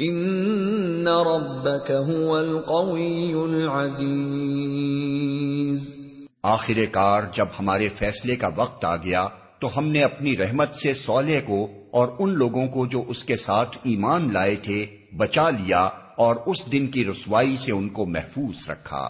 ان ربك هو القوي العزيز آخر کار جب ہمارے فیصلے کا وقت آ گیا تو ہم نے اپنی رحمت سے سولے کو اور ان لوگوں کو جو اس کے ساتھ ایمان لائے تھے بچا لیا اور اس دن کی رسوائی سے ان کو محفوظ رکھا۔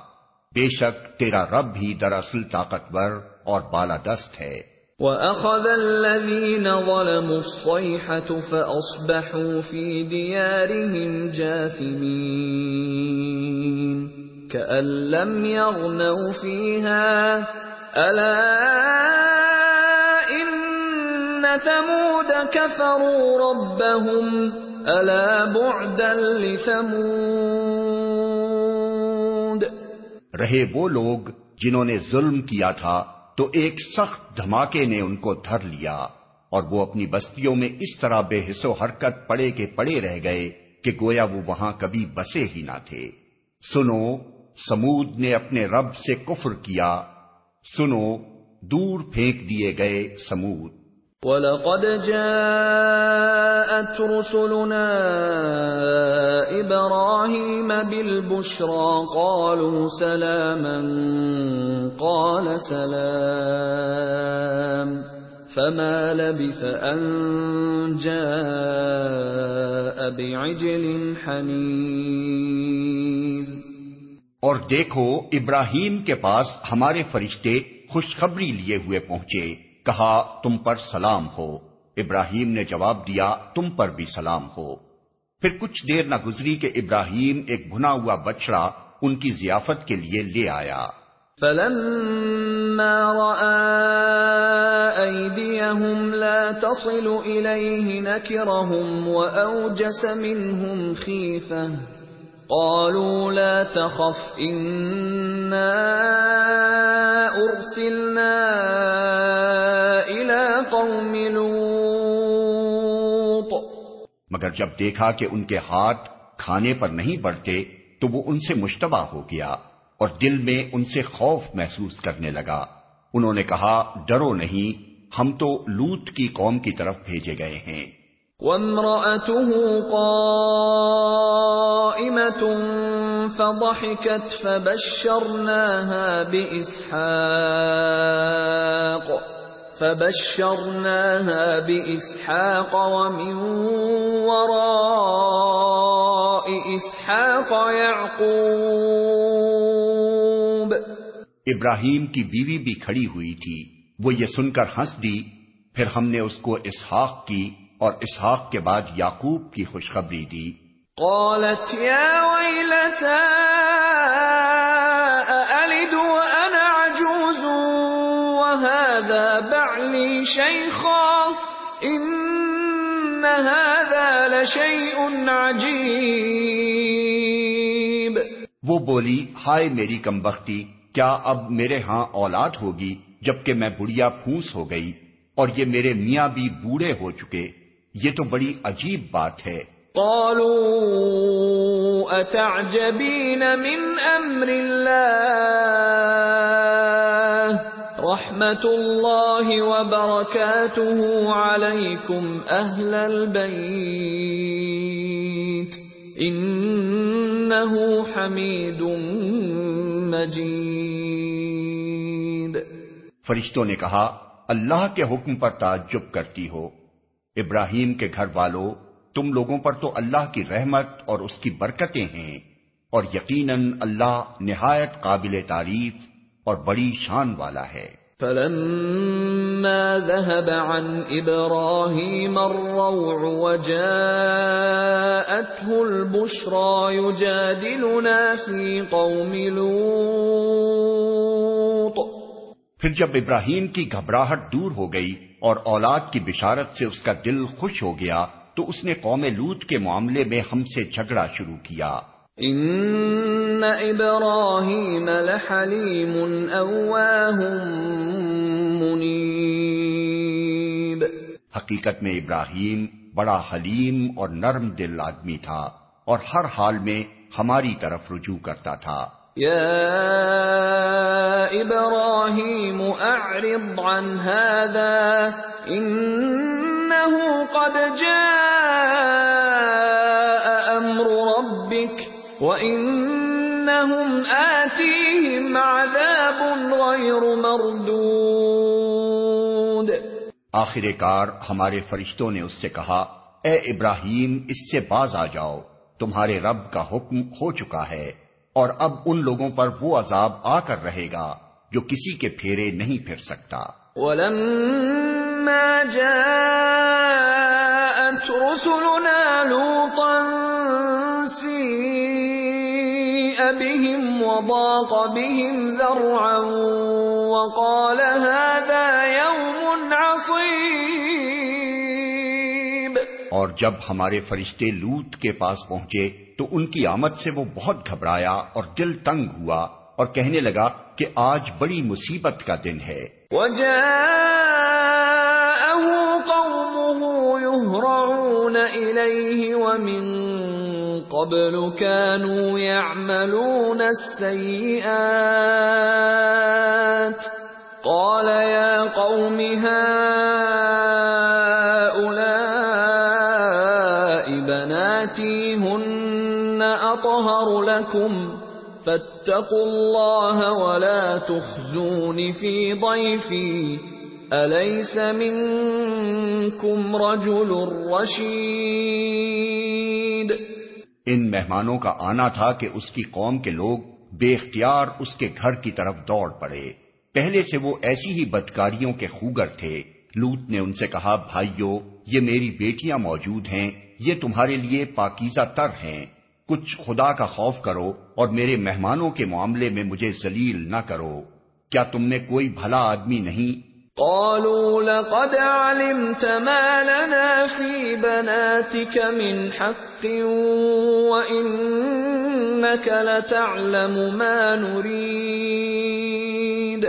بے شک تیرا رب بھی دراصل طاقتور اور بالادست ہے۔ وَأَخَذَ الَّذِينَ ظَلَمُوا الصَّيْحَةُ فَأَصْبَحُوا فِي دِيَارِهِمْ جَاثِمِينَ كأن لم يغنوا فيها. ألا إن ثمود كفروا ربهم. ألا بعدا لثمود. رہے وہ لوگ جنہوں نے ظلم کیا تھا، تو ایک سخت دھماکے نے ان کو دھر لیا۔ اور وہ اپنی بستیوں میں اس طرح بے حص و حرکت پڑے کے پڑے رہ گئے کہ گویا وہ وہاں کبھی بسے ہی نہ تھے۔ سنو سمود نے اپنے رب سے کفر کیا۔ سنو، دور پھینک دیے گئے سمود۔ وَلَقَدْ جَاءَتْ رُسُلُنَا إِبْرَاهِيمَ بِالْبُشْرَى قَالُوا سَلَامًا، قَالَ سَلَامٌ، فَمَا لَبِثَ أَن جَاءَ بِعِجْلٍ حَنِيذٍ۔ اور دیکھو ابراہیم کے پاس ہمارے فرشتے خوشخبری لیے ہوئے پہنچے۔ کہا، تم پر سلام ہو۔ ابراہیم نے جواب دیا، تم پر بھی سلام ہو۔ پھر کچھ دیر نہ گزری کہ ابراہیم ایک بھنا ہوا بچڑا ان کی ضیافت کے لیے لے آیا۔ فلما رأى أيديهم لا تصل إليه نكرهم وأوجس منهم خيفة۔ قالوا لا تخف، إنا أرسلنا إلى قوم لوط. مگر جب دیکھا کہ ان کے ہاتھ کھانے پر نہیں بڑھتے، تو وہ ان سے مشتبہ ہو گیا اور دل میں ان سے خوف محسوس کرنے لگا۔ انہوں نے کہا، ڈرو نہیں، ہم تو لوت کی قوم کی طرف بھیجے گئے ہیں۔ وامرأته قائمة فضحكت فبشرناها بإسحاق فبشرناها بإسحاق ومن وراء إسحاق يعقوب. ابراہیم کی بیوی بھی کھڑی ہوئی تھی، وہ یہ سن کر ہنس دی، پھر ہم نے اس کو اسحاق کی اور اسحاق کے بعد یعقوب کی خوشخبری دی۔ قالت يا ويلتى أألد وأنا عجوز وهذا بعلي شيخا؟ إن هذا لشيء عجيب۔ وہ بولی ہائے میری کمبختی کیا اب میرے ہاں اولاد ہوگی جبکہ میں بڑھیا پھونس ہو گئی اور یہ میرے میاں بھی بوڑھے ہو چکے؟ یہ تو بڑی عجیب بات ہے۔ قالوا اتعجبين من امر الله؟ رحمت الله وبركاته عليكم اهل البيت. انه حميد مجيد. فرشتوں نے کہا اللہ کے حکم پر تعجب کرتی ہو۔ ابراہیم کے گھر والوں تم لوگوں پر تو اللہ کی رحمت اور اس کی برکتیں ہیں، اور یقیناً اللہ نہایت قابل تعریف اور بڑی شان والا ہے۔ فلما ذهب عن ابراهيم الروع وجاءته البشرى يجادلنا في قوم لوط پھر جب ابراہیم کی گھبراہٹ دور ہو گئی اور اولاد کی بشارت سے اس کا دل خوش ہو گیا تو اس نے قوم لوت کے معاملے میں ہم سے جھگڑا شروع کیا۔ ان ابراهيم لحليم اواه منيب۔ حقیقت میں ابراہیم بڑا حلیم اور نرم دل آدمی تھا اور ہر حال میں ہماری طرف رجوع کرتا تھا۔ يا ابراهيم اعرض عن هذا انه قد جاء امر ربك وانهم اتيهم عذاب غير مردود۔ آخر کار ہمارے فرشتوں نے اس سے کہا، اے ابراہیم، اس سے باز آ جاؤ، تمہارے رب کا حکم ہو چکا ہے۔ اور اب ان لوگوں پر وہ عذاب آ کر رہے گا جو کسی کے پھیرے نہیں پھر سکتا۔ ولما جاءت رسلنا لوطا سيء بهم وضاق بهم ذرعا وقال هذا اور جب ہمارے فرشتے لوت کے پاس پہنچے تو ان کی آمد سے وہ بہت گھبرایا اور دل تنگ ہوا اور کہنے لگا کہ آج بڑی مصیبت کا دن ہے۔ قومه إليه ومن قبل كانوا يعملون السيئات قال يا قوم هؤلاء أطهر لكم فاتقوا الله ولا تخزون في ضيفي أليس منكم رجل رشيد ان مہمانوں کا آنا تھا کہ اس کی قوم کے لوگ بے اختیار اس کے گھر کی طرف دوڑ پڑے۔ پہلے سے وہ ایسی ہی بدکاریوں کے خوگر تھے۔ لوت نے ان سے کہا، بھائیو، یہ میری بیٹیاں موجود ہیں، یہ تمہارے لیے پاکیزہ تر ہیں۔ کچھ خدا کا خوف کرو اور میرے مہمانوں کے معاملے میں مجھے ذلیل نہ کرو۔ کیا تم میں کوئی بھلا آدمی نہیں؟ قالوا لقد علمت ما لنا في بناتك من حق وإنك لتعلم ما نريد۔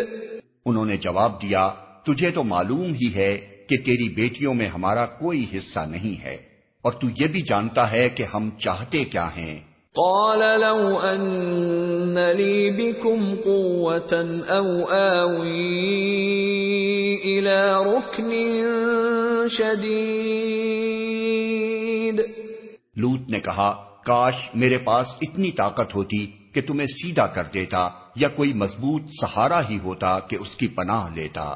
انہوں نے جواب دیا تجھے تو معلوم ہی ہے کہ تیری بیٹیوں میں ہمارا کوئی حصہ نہیں ہے۔ اور تو یہ بھی جانتا ہے کہ ہم چاہتے کیا ہیں۔ قال لو ان لي بكم قوة او آوي الى ركن شديد۔ لوت نے کہا کاش میرے پاس اتنی طاقت ہوتی کہ تمہیں سیدھا کر دیتا یا کوئی مضبوط سہارا ہی ہوتا کہ اس کی پناہ لیتا۔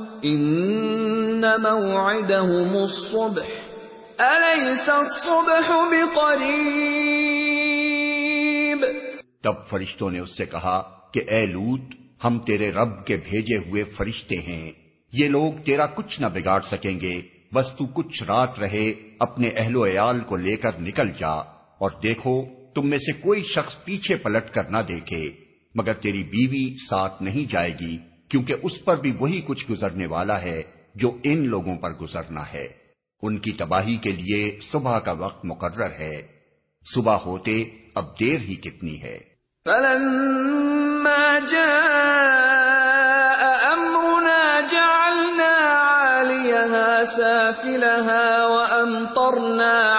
ان موعدهم الصبح. اليس الصبح بقريب؟ تب فرشتوں نے اس سے کہا کہ اے لوت، ہم تیرے رب کے بھیجے ہوئے فرشتے ہیں۔ یہ لوگ تیرا کچھ نہ بگاڑ سکیں گے، بس تو کچھ رات رہے، اپنے اہل و عیال کو لے کر نکل جا۔ اور دیکھو، تم میں سے کوئی شخص پیچھے پلٹ کر نہ دیکھے، مگر تیری بیوی ساتھ نہیں جائے گی۔ کیونکہ اس پر بھی وہی کچھ گزرنے والا ہے جو ان لوگوں پر گزرنا ہے۔ ان کی تباہی کے لیے صبح کا وقت مقرر ہے۔ صبح ہوتے اب دیر ہی کتنی ہے۔ فلما جاء امرنا جعلنا عاليها سافلها وامطرنا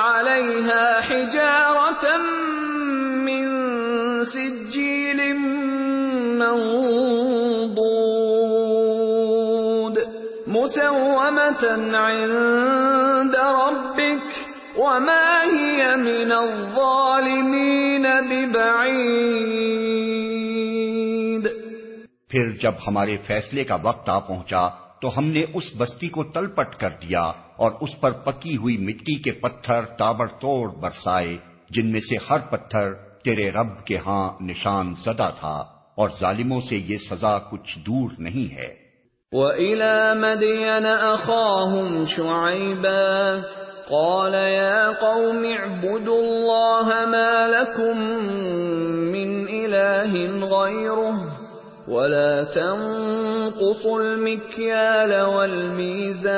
عند ربك وما هي من الظالمين ببعيد. پھر جب ہمارے فیصلے کا وقت آ پہنچا تو ہم نے اس بستی کو تلپٹ کر دیا اور اس پر پکی ہوئی مٹی کے پتھر تابڑ توڑ برسائے، جن میں سے ہر پتھر تیرے رب کے ہاں نشان زدہ تھا اور ظالموں سے یہ سزا کچھ دور نہیں ہے۔ وَإِلَى مَدْيَنَ أَخَاهُمْ شُعَيْبًا قَالَ يَا قَوْمِ اعْبُدُوا اللَّهَ مَا لَكُمْ مِنْ إِلَٰهٍ غَيْرُهُ وَلَا تَنقُصُوا الْمِكْيَالَ وَالْمِيزَانَ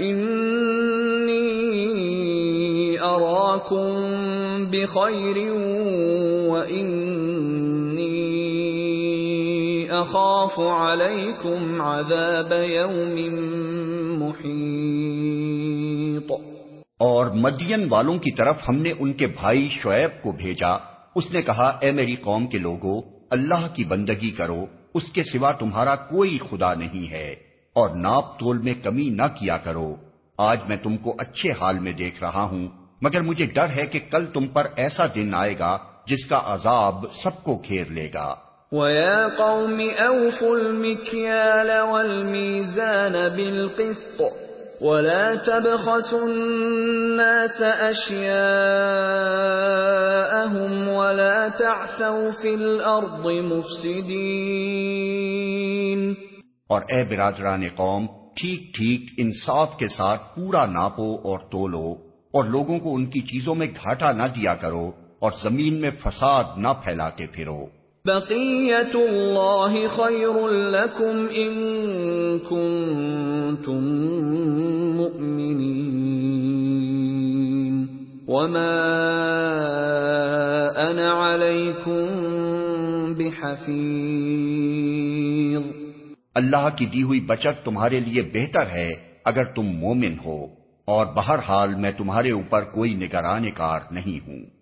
إِنِّي أَرَاكُمْ بِخَيْرٍ وَإِنِّي اخاف علیکم عذاب یوم محیط اور مدین والوں کی طرف ہم نے ان کے بھائی شعیب کو بھیجا۔ اس نے کہا، اے میری قوم کے لوگوں اللہ کی بندگی کرو، اس کے سوا تمہارا کوئی خدا نہیں ہے، اور ناپ تول میں کمی نہ کیا کرو۔ آج میں تم کو اچھے حال میں دیکھ رہا ہوں، مگر مجھے ڈر ہے کہ کل تم پر ایسا دن آئے گا جس کا عذاب سب کو گھیر لے گا۔ وَيَا قَوْمِ أَوْفُوا الْمِكْيَالَ وَالْمِيزَانَ بِالْقِسْطِ ولا تبخسوا الناس اشياءهم ولا تعثوا في الارض مفسدين اور اے برادران قوم، ٹھیک ٹھیک انصاف کے ساتھ پورا ناپو اور تولو اور لوگوں کو ان کی چیزوں میں گھاٹا نہ دیا کرو اور زمین میں فساد نہ پھیلاتے پھرو۔ بقیت اللہ خیر لکم ان کنتم مؤمنین وما انا علیکم بحفیظ اللہ کی دی ہوئی بچت تمہارے لیے بہتر ہے اگر تم مومن ہو اور بہرحال میں تمہارے اوپر کوئی نگران کار نہیں ہوں۔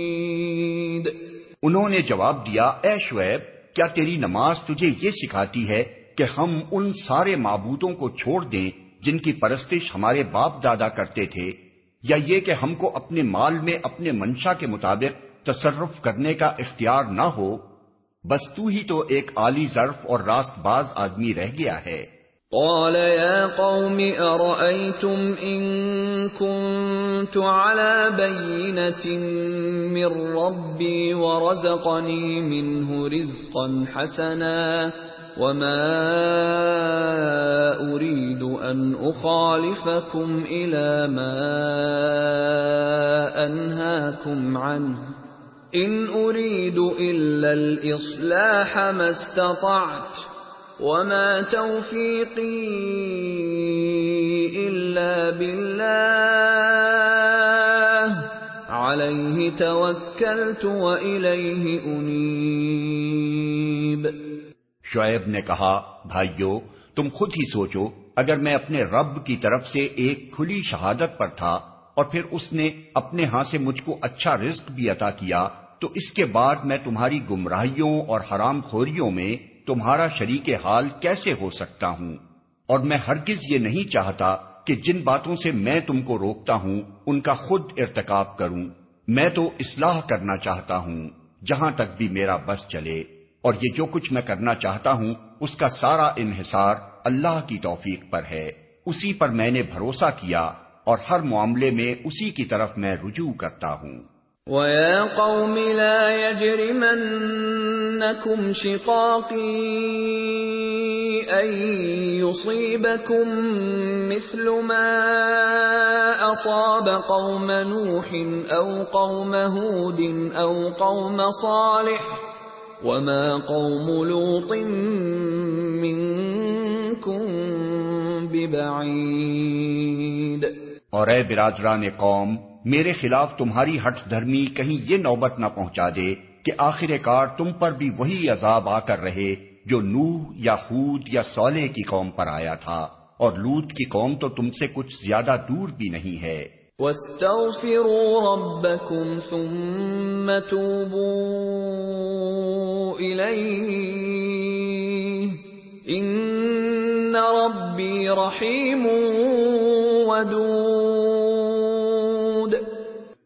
انہوں نے جواب دیا، اے شعیب، کیا تیری نماز تجھے یہ سکھاتی ہے کہ ہم ان سارے معبودوں کو چھوڑ دیں جن کی پرستش ہمارے باپ دادا کرتے تھے؟ یا یہ کہ ہم کو اپنے مال میں اپنے منشا کے مطابق تصرف کرنے کا اختیار نہ ہو؟ بس تو ہی تو ایک عالی ظرف اور راست باز آدمی رہ گیا ہے۔ قال يا قوم أرأيتم إن كنت على بينة من ربي ورزقني منه رزقا حسنا وما أريد أن أخالفكم إلى ما أنهاكم عنه إن أريد إلا الإصلاح ما استطعت وما توفيقي الا بالله عليه توكلت واليه انيب شعیب نے کہا، بھائیو، تم خود ہی سوچو، اگر میں اپنے رب کی طرف سے ایک کھلی شہادت پر تھا اور پھر اس نے اپنے ہاں سے مجھ کو اچھا رزق بھی عطا کیا، تو اس کے بعد میں تمہاری گمراہیوں اور حرام خوریوں میں تمہارا شریک حال کیسے ہو سکتا ہوں؟ اور میں ہرگز یہ نہیں چاہتا کہ جن باتوں سے میں تم کو روکتا ہوں، ان کا خود ارتکاب کروں۔ میں تو اصلاح کرنا چاہتا ہوں، جہاں تک بھی میرا بس چلے۔ اور یہ جو کچھ میں کرنا چاہتا ہوں، اس کا سارا انحصار اللہ کی توفیق پر ہے۔ اسی پر میں نے بھروسہ کیا، اور ہر معاملے میں اسی کی طرف میں رجوع کرتا ہوں۔ وَيَا قَوْمِ لَا يَجْرِمَنَّكُمْ شِقَاقِي أَن يُصِيبَكُم مِّثْلُ مَا أَصَابَ قَوْمَ نُوحٍ أَوْ قَوْمَ هُودٍ أَوْ قَوْمَ صَالِحٍ وَمَا قَوْمُ لُوطٍ مِّنكُم بِبَعِيدٍ اور اے برادران قوم، میرے خلاف تمہاری ہٹ دھرمی کہیں یہ نوبت نہ پہنچا دے۔ کہ آخر کار تم پر بھی وہی عذاب آ کر رہے جو نوح یا خود یا سولے کی قوم پر آیا تھا اور لوت کی قوم تو تم سے کچھ زیادہ دور بھی نہیں ہے۔ وَاسْتَغْفِرُوا رَبَّكُمْ ثُمَّ تُوبُوا إِلَيْهِ إِنَّ رَبِّي رَحِيمٌ وَدُودٌ۔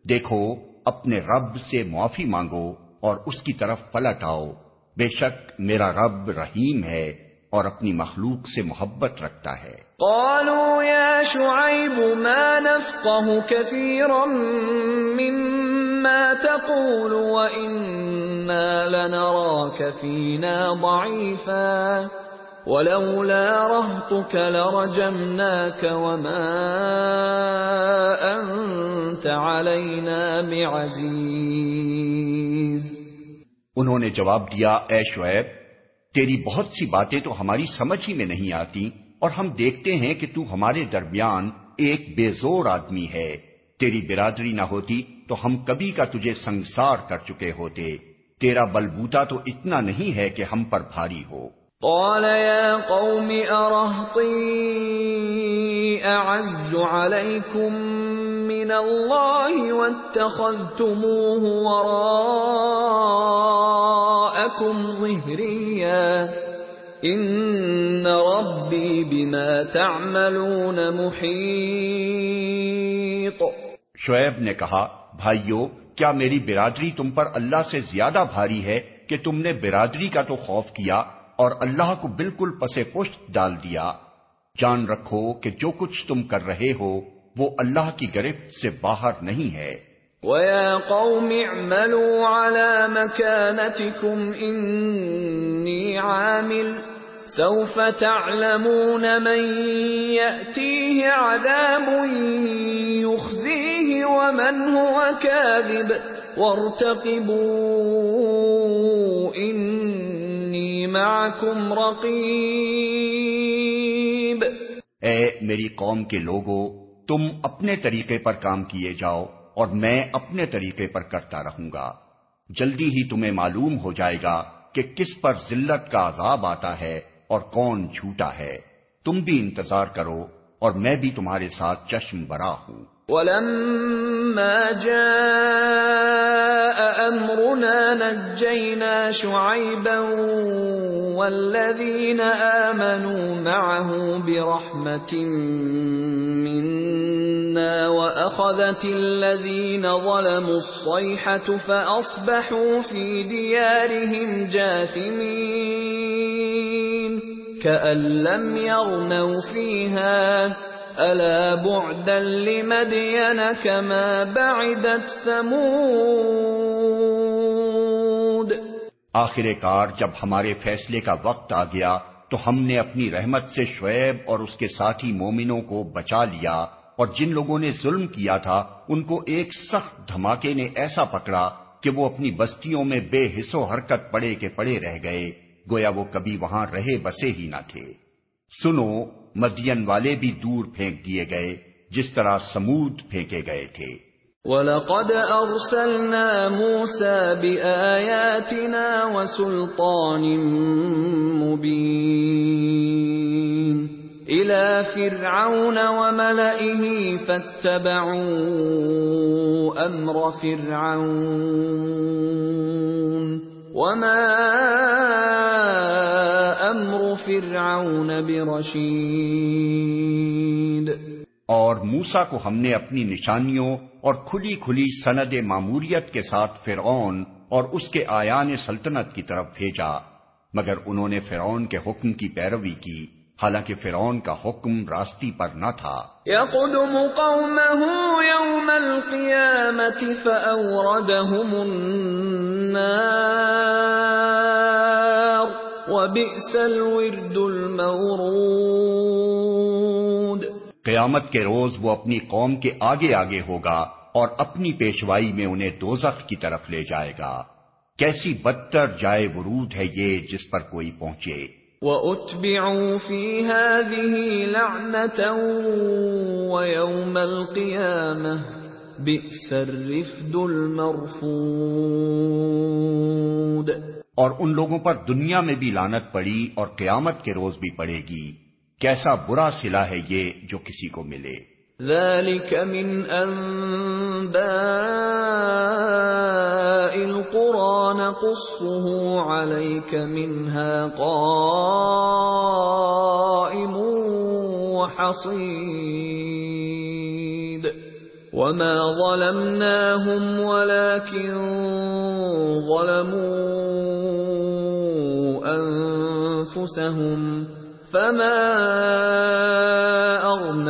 دیکھو اپنے رب سے معافی مانگو۔ اور اس کی طرف پلٹ آؤ۔ بے شک میرا رب رحیم ہے اور اپنی مخلوق سے محبت رکھتا ہے۔ قالوا يا شعيب ما نفقه كثيرا مما تقول وإنا لنراك فينا ضعيفا۔ ولولا رهطك لرجمناك وما أنت علينا بعزيز. انہوں نے جواب دیا، اے شعیب، تیری بہت سی باتیں تو ہماری سمجھ ہی میں نہیں آتی اور ہم دیکھتے ہیں کہ تو ہمارے درمیان ایک بے زور آدمی ہے۔ تیری برادری نہ ہوتی تو ہم کبھی کا تجھے سنگسار کر چکے ہوتے۔ تیرا بلبوتا تو اتنا نہیں ہے کہ ہم پر بھاری ہو۔ قال يا قوم أرهطي أعز عليكم من من الله واتخذتموه وراءكم ظهريا. ان ربي بما تعملون محيط. شعیب نے کہا، بھائیو، کیا میری برادری تم پر اللہ سے زیادہ بھاری ہے کہ تم نے برادری کا تو خوف کیا؟ اور اللہ کو بالکل پسے پشت ڈال دیا۔ جان رکھو کہ جو کچھ تم کر رہے ہو، وہ اللہ کی گرفت سے باہر نہیں ہے۔ وَيَا قَوْمِ اعْمَلُوا عَلَى مَكَانَتِكُمْ إِنِّي عَامِلٌ۔ سوف تعلمون من يأتيه عذاب يخزيه ومن هو كاذب۔ وارتقبوا إني معكم رقيب. اے میری قوم کے لوگوں تم اپنے طریقے پر کام کیے جاؤ اور میں اپنے طریقے پر کرتا رہوں گا۔ جلدی ہی تمہیں معلوم ہو جائے گا کہ کس پر ذلت کا عذاب آتا ہے اور کون جھوٹا ہے۔ تم بھی انتظار کرو اور میں بھی تمہارے ساتھ چشم برا ہوں۔ وَلَمَّا جَاءَ أَمْرُنَا نَجَّيْنَا شُعَيْبًا وَالَّذِينَ آمَنُوا مَعَهُ بِرَحْمَةٍ مِنَّا وَأَخَذَتِ الَّذِينَ ظَلَمُوا الصَّيْحَةُ فَأَصْبَحُوا فِي دِيَارِهِمْ جَاثِمِينَ كأن لم يغنوا فيها ألا بعدا لمدين كما بعدت ثمود آخر کار جب ہمارے فیصلے کا وقت آ گیا تو ہم نے اپنی رحمت سے شعیب اور اس کے ساتھی مومنوں کو بچا لیا اور جن لوگوں نے ظلم کیا تھا، ان کو ایک سخت دھماکے نے ایسا پکڑا کہ وہ اپنی بستیوں میں بے حصو حرکت پڑے کے پڑے رہ گئے، گویا وہ کبھی وہاں رہے بسے ہی نہ تھے۔ سنو مدین والے بھی دور پھینک دیے گئے، جس طرح سمود پھینکے گئے تھے۔ وَلَقَدْ أَرْسَلْنَا مُوسَى بِآيَاتِنَا وَسُلْطَانٍ مُبِينٍ إِلَى فِرْعَوْنَ وَمَلَئِهِ فَاتَّبَعُوا أَمْرَ فِرْعَوْنَ وما امر فرعون برشید اور موسا کو ہم نے اپنی نشانیوں اور کھلی کھلی سند معموریت کے ساتھ فرعون اور اس کے آیان سلطنت کی طرف بھیجا، مگر انہوں نے فرعون کے حکم کی پیروی کی۔ حالانکہ فرعون کا حکم راستی پر نہ تھا۔ يقدم قومه يوم القيامة فأوردهم النار وبئس الورد المورود۔ قیامت کے روز وہ اپنی قوم کے آگے آگے ہوگا اور اپنی پیشوائی میں انہیں دوزخ کی طرف لے جائے گا۔ کیسی بدتر جائے ورود ہے یہ جس پر کوئی پہنچے۔ وَأُتْبِعُوا فِي هَذِهِ لَعْنَةً وَيَوْمَ الْقِيَامَةِ بِئْسَ الرِّفْدُ الْمَرْفُودُ اور ان لوگوں پر دنیا میں بھی لانت پڑی اور قیامت کے روز بھی پڑے گی۔ کیسا برا سلا ہے یہ جو کسی کو ملے۔ ذلك من انباء القرى، نقصه عليك منها قائم وحصيد. وما ظلمناهم ولكن ظلموا انفسهم فما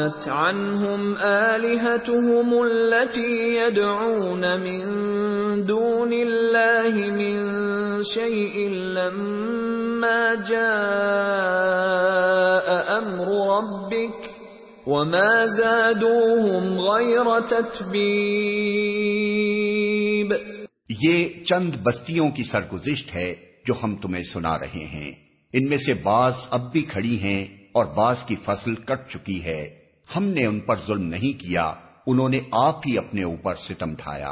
اغنت عنهم الهتهم التي يدعون من دون الله من شيء لما جاء امر ربك وما زادوهم غير تتبيب. یہ چند بستیوں کی سرگزشت ہے جو ہم تمہیں سنا رہے ہیں۔ ان میں سے بعض اب بھی کھڑی ہیں اور بعض کی فصل کٹ چکی ہے۔ ہم نے ان پر ظلم نہیں کیا، انہوں نے آپ ہی اپنے اوپر ستم ڈھایا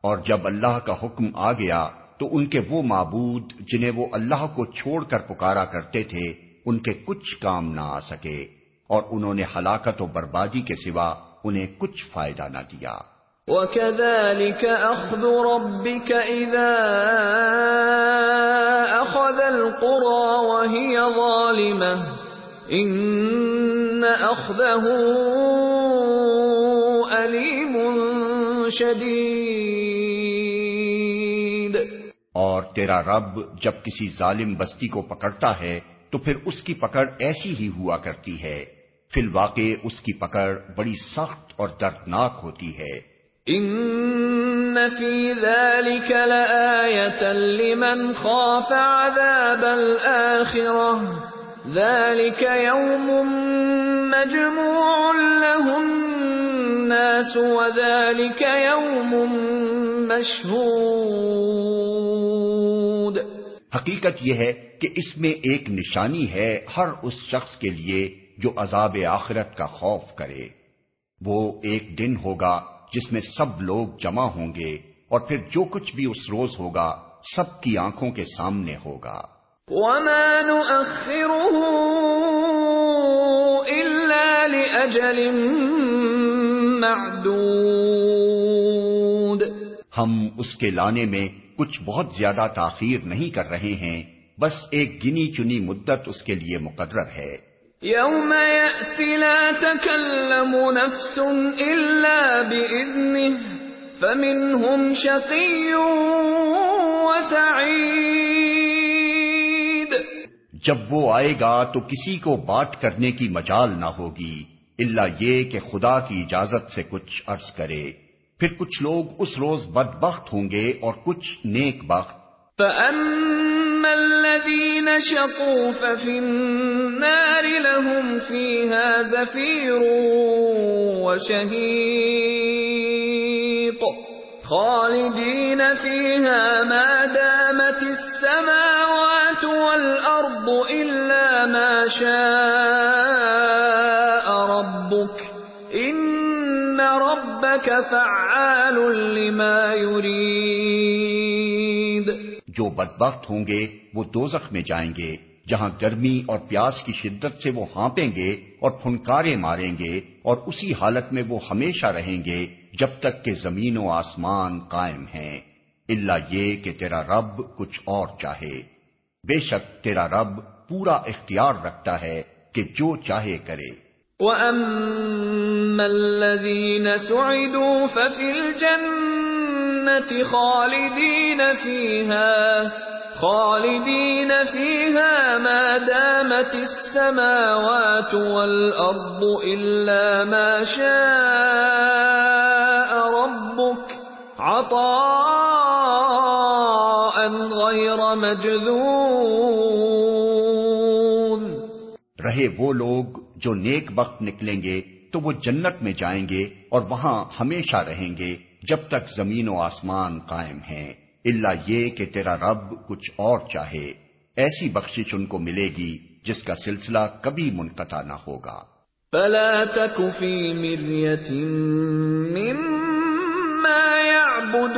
اور جب اللہ کا حکم آ گیا، تو ان کے وہ معبود جنہیں وہ اللہ کو چھوڑ کر پکارا کرتے تھے، ان کے کچھ کام نہ آ سکے۔ اور انہوں نے ہلاکت و بربادی کے سوا انہیں کچھ فائدہ نہ دیا۔ وَكَذَلِكَ أَخْذُ رَبِّكَ إِذَا أَخَذَ الْقُرَى وَهِيَ ظَالِمَةٌ إِنَّ أَلِيمٌ شَدِيدٌ اور تیرا رب جب کسی ظالم بستی کو پکڑتا ہے تو پھر اس کی پکڑ ایسی ہی ہوا کرتی ہے۔ فی الواقع اس کی پکڑ بڑی سخت اور دردناک ہوتی ہے۔ ان فی ذلك لآیتا لمن خاف عذاب الآخرة۔ ذلك يوم مجموع له الناس وذلك يوم مشهود حقیقت یہ ہے کہ اس میں ایک نشانی ہے ہر اس شخص کے لیے جو عذاب آخرت کا خوف کرے۔ وہ ایک دن ہوگا جس میں سب لوگ جمع ہوں گے اور پھر جو کچھ بھی اس روز ہوگا سب کی آنکھوں کے سامنے ہوگا۔ وما نؤخره لأجل معدود۔ ہم اس کے لانے میں کچھ بہت زیادہ تاخیر نہیں کر رہے ہیں بس ایک گنی چنی مدت اس کے لیے مقرر ہے۔ يوم يأتي لا تكلم نفس إلا بإذنه فمنهم شقي وسعيد جب وہ آئے گا تو کسی کو بات کرنے کی مجال نہ ہوگی اللہ یہ کہ خدا کی اجازت سے کچھ عرض کرے۔ پھر کچھ لوگ اس روز بدبخت ہوں گے اور کچھ نیک بخت۔ فَأَمَّا الَّذِينَ شَقُوا فَفِي النَّارِ لَهُمْ فِيهَا زَفِيرٌ وَشَهِيقٌ خَالِدِينَ فِيهَا مَا دَامَتِ السَّمَاوَاتُ وَالْأَرْضُ إِلَّا مَا شَاءَ رَبُّكَ إِنَّ رَبَّكَ فَعَّالٌ لِمَا يُرِيدُ جو بدبخت ہوں گے وہ دوزخ میں جائیں گے، جہاں گرمی اور پیاس کی شدت سے وہ ہانپیں گے اور پھنکارے ماریں گے اور اسی حالت میں وہ ہمیشہ رہیں گے جب تک کہ زمین و آسمان قائم ہیں۔ اللہ یہ کہ تیرا رب کچھ اور چاہے۔ بے شک تیرا رب پورا اختیار رکھتا ہے کہ جو چاہے کرے۔ وَأَمَّا الَّذِينَ سُعِدُوا فَفِي الْجَنَّةِ خالدين فيها خالدين فيها ما دامت السماوات والأرض إلا ما شاء ربك عطاء غير مجذوذ رہے وہ لوگ جو نیک وقت نکلیں گے تو وہ جنت میں جائیں گے اور وہاں ہمیشہ رہیں گے جب تک زمین و آسمان قائم ہیں۔ اللہ یہ کہ تیرا رب کچھ اور چاہے۔ ایسی بخشش ان کو ملے گی جس کا سلسلہ کبھی منقطع نہ ہوگا۔ فلا تك في مرية مما يعبد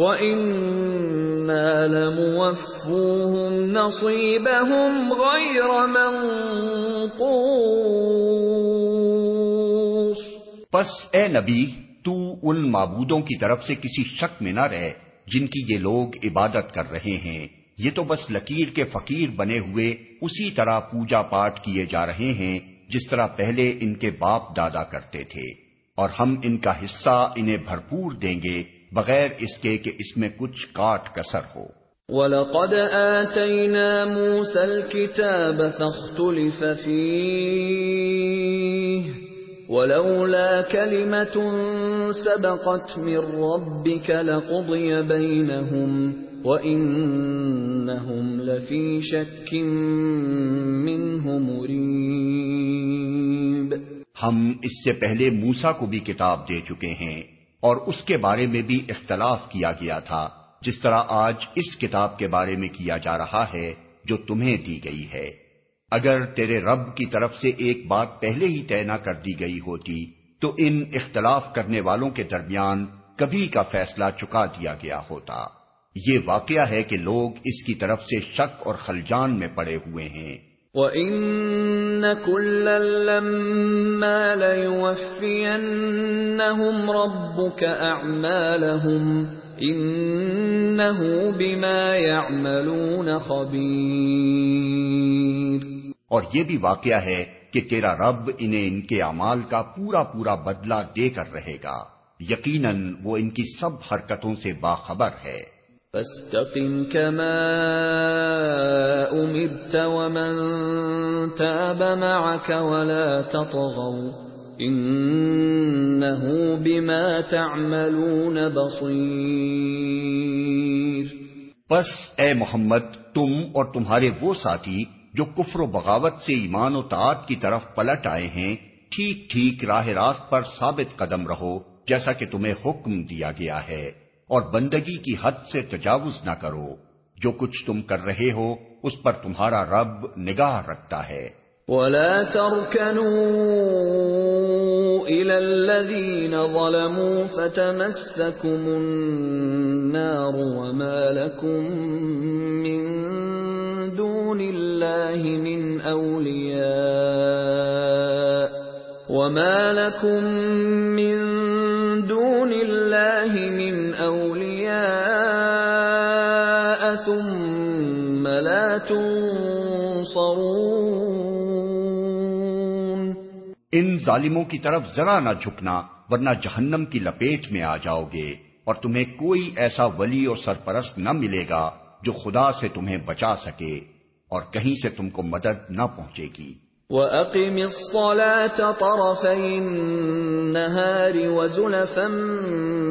وَإِنَّا لَمُوَفُّوهُمْ نَصِيبَهُمْ غَيْرَ مَنْقُوص پس اے نبی، تو ان معبودوں کی طرف سے کسی شک میں نہ رہ، جن کی یہ لوگ عبادت کر رہے ہیں۔ یہ تو بس لکیر کے فقیر بنے ہوئے اسی طرح پوجا پاٹ کیے جا رہے ہیں، جس طرح پہلے ان کے باپ دادا کرتے تھے۔ اور ہم ان کا حصہ انہیں بھرپور دیں گے بغیر اس کے کہ اس میں کچھ کاٹ کسر ہو۔ وَلَقَدْ آتَيْنَا مُوسَى الْكِتَابَ فَاخْتُلِفَ فِيهِ وَلَوْلَا كَلِمَةٌ سَبَقَتْ مِنْ رَبِّكَ لَقُضِيَ بَيْنَهُمْ وَإِنَّهُمْ لَفِي شَكٍّ مِّنْهُ مُرِيبٍ۔ ہم اس سے پہلے موسیٰ کو بھی کتاب دے چکے ہیں۔ اور اس کے بارے میں بھی اختلاف کیا گیا تھا، جس طرح آج اس کتاب کے بارے میں کیا جا رہا ہے جو تمہیں دی گئی ہے۔ اگر تیرے رب کی طرف سے ایک بات پہلے ہی طے نہ کر دی گئی ہوتی، تو ان اختلاف کرنے والوں کے درمیان کبھی کا فیصلہ چکا دیا گیا ہوتا۔ یہ واقعہ ہے کہ لوگ اس کی طرف سے شک اور خلجان میں پڑے ہوئے ہیں۔ وَإِنَّ كُلًّا اور یہ بھی واقعہ ہے کہ تیرا رب انہیں ان کے اعمال کا پورا پورا بدلہ دے کر رہے گا۔ یقیناً وہ ان کی سب حرکتوں سے باخبر ہے۔ فاستقم كما امرت ومن تاب معك ولا تطغوا انه بما تعملون بصير. بس اے محمد، تم اور تمہارے وہ ساتھی جو کفر و بغاوت سے ایمان و تعات کی طرف پلٹ آئے ہیں، ٹھیک ٹھیک راہ راست پر ثابت قدم رہو، جیسا کہ تمہیں حکم دیا گیا ہے۔ اور بندگی کی حد سے تجاوز نہ کرو۔ جو کچھ تم کر رہے ہو، اس پر تمہارا رب نگاہ رکھتا ہے۔ ولا تركنوا الى الذين ظلموا فتمسكم النار وما لكم من دون الله من اولياء وما لكم من دون الله من اولیاء ثم لا تنصرون ان ظالموں کی طرف ذرا نہ جھکنا ورنہ جہنم کی لپیٹ میں آ جاؤ گے اور تمہیں کوئی ایسا ولی اور سرپرست نہ ملے گا جو خدا سے تمہیں بچا سکے اور کہیں سے تم کو مدد نہ پہنچے گی۔ وَأَقِمِ الصَّلَاةَ طَرَفَيِ النَّهَارِ وَزُلَفًا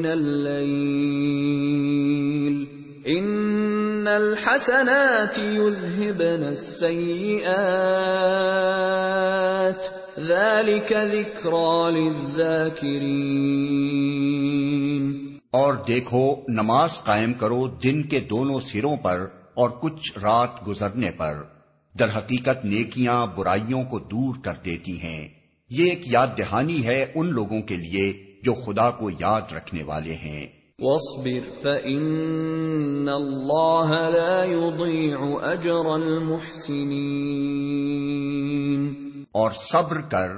مِّنَ اللَّيْلِ. إِنَّ الْحَسَنَاتِ يُذْهِبْنَ السَّيِّئَاتِ. ذَلِكَ ذِكْرَى لِلذَّاكِرِينَ. اور دیکھو، نماز قائم کرو دن کے دونوں سروں پر اور کچھ رات گزرنے پر۔ در حقیقت نیکیاں برائیوں کو دور کر دیتی ہیں۔ یہ ایک یاد دہانی ہے ان لوگوں کے لیے جو خدا کو یاد رکھنے والے ہیں۔ واصبر فإن اللہ لا يضيع اجر المحسنین اور صبر کر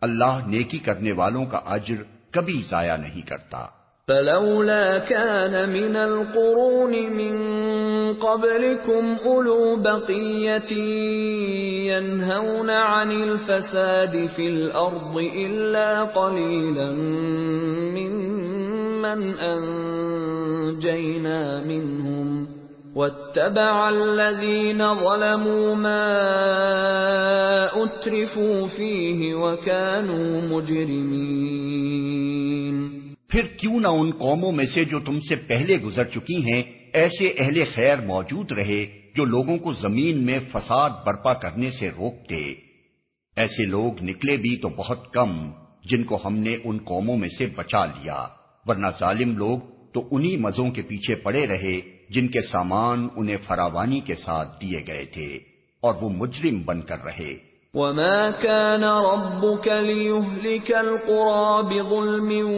اللہ نیکی کرنے والوں کا اجر کبھی ضائع نہیں کرتا۔ فلولا كان من القرون من قبلكم اولو بقيه ينهون عن الفساد في الارض الا قليلا ممن انجينا منهم واتبع الذين ظلموا ما اترفوا فيه وكانوا مجرمين پھر کیوں نہ ان قوموں میں سے جو تم سے پہلے گزر چکی ہیں، ایسے اہل خیر موجود رہے جو لوگوں کو زمین میں فساد برپا کرنے سے روکتے۔ ایسے لوگ نکلے بھی تو بہت کم جن کو ہم نے ان قوموں میں سے بچا لیا، ورنہ ظالم لوگ تو انہی مزوں کے پیچھے پڑے رہے جن کے سامان انہیں فراوانی کے ساتھ دیے گئے تھے اور وہ مجرم بن کر رہے۔ وما كان ربك ليهلك القرى بظلم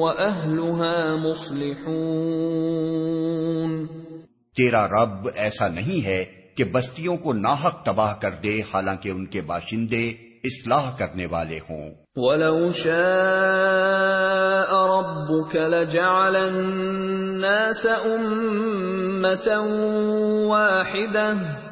واهلها مصلحون تیرا رب ایسا نہیں ہے کہ بستیوں کو ناحق تباہ کر دے حالانکہ ان کے باشندے اصلاح کرنے والے ہوں۔ ولو شاء ربك لجعل الناس امه واحده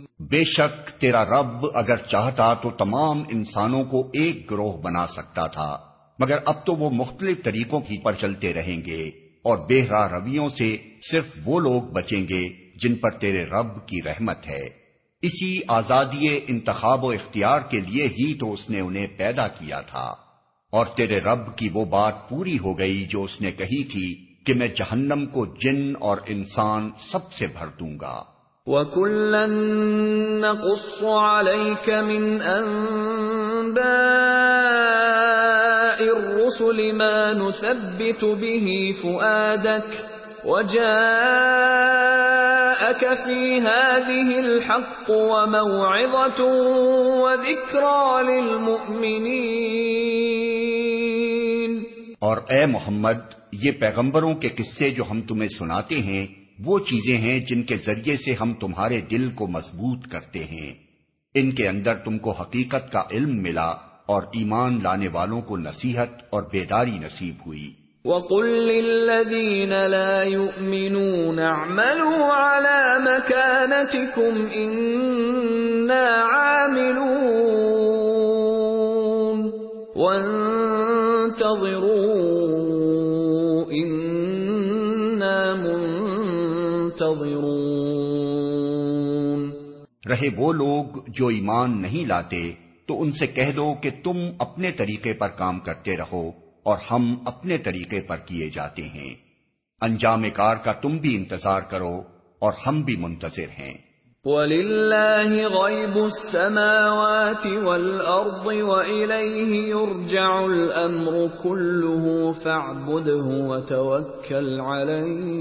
بے شک تیرا رب اگر چاہتا تو تمام انسانوں کو ایک گروہ بنا سکتا تھا، مگر اب تو وہ مختلف طریقوں کی پر چلتے رہیں گے، اور بے راہ رویوں سے صرف وہ لوگ بچیں گے جن پر تیرے رب کی رحمت ہے۔ اسی آزادی انتخاب و اختیار کے لیے ہی تو اس نے انہیں پیدا کیا تھا۔ اور تیرے رب کی وہ بات پوری ہو گئی جو اس نے کہی تھی کہ میں جہنم کو جن اور انسان سب سے بھر دوں گا۔ وَكُلًّا نَّقُصُّ عَلَيْكَ مِنْ أَنبَاءِ الرُّسُلِ مَا نُثَبِّتُ بِهِ فُؤَادَكَ وَجَاءَكَ فِي هَٰذِهِ الْحَقُّ وَمَوْعِظَةٌ وَذِكْرَىٰ لِلْمُؤْمِنِينَ اور اے محمد، یہ پیغمبروں کے قصے جو ہم تمہیں سناتے ہیں وہ چیزیں ہیں جن کے ذریعے سے ہم تمہارے دل کو مضبوط کرتے ہیں۔ ان کے اندر تم کو حقیقت کا علم ملا اور ایمان لانے والوں کو نصیحت اور بیداری نصیب ہوئی۔ وَقُل لِّلَّذِينَ لَا يُؤْمِنُونَ اعْمَلُوا عَلَىٰ مَكَانَتِكُمْ إِنَّا عَامِلُونَ۔ وَانتَظِرُوا رہے وہ لوگ جو ایمان نہیں لاتے، تو ان سے کہہ دو کہ تم اپنے طریقے پر کام کرتے رہو اور ہم اپنے طریقے پر کیے جاتے ہیں۔ انجام کار کا تم بھی انتظار کرو اور ہم بھی منتظر ہیں۔ وَلِلَّهِ غَيْبُ السَّمَاوَاتِ وَالْأَرْضِ وَإِلَيْهِ يُرْجَعُ الْأَمْرُ كُلُّهُ فَاعْبُدْهُ وَتَوَكَّلْ عَلَيْهِ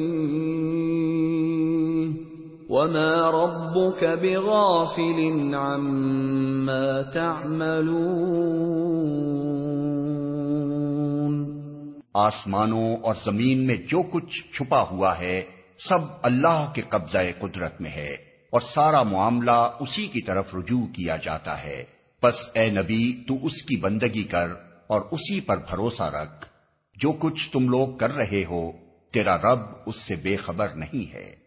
وَمَا رَبُّكَ بِغَافِلٍ عَمَّا تَعْمَلُونَ آسمانوں اور زمین میں جو کچھ چھپا ہوا ہے، سب اللہ کے قبضہ قدرت میں ہے اور سارا معاملہ اسی کی طرف رجوع کیا جاتا ہے۔ بس اے نبی، تو اس کی بندگی کر اور اسی پر بھروسہ رکھ۔ جو کچھ تم لوگ کر رہے ہو، تیرا رب اس سے بے خبر نہیں ہے۔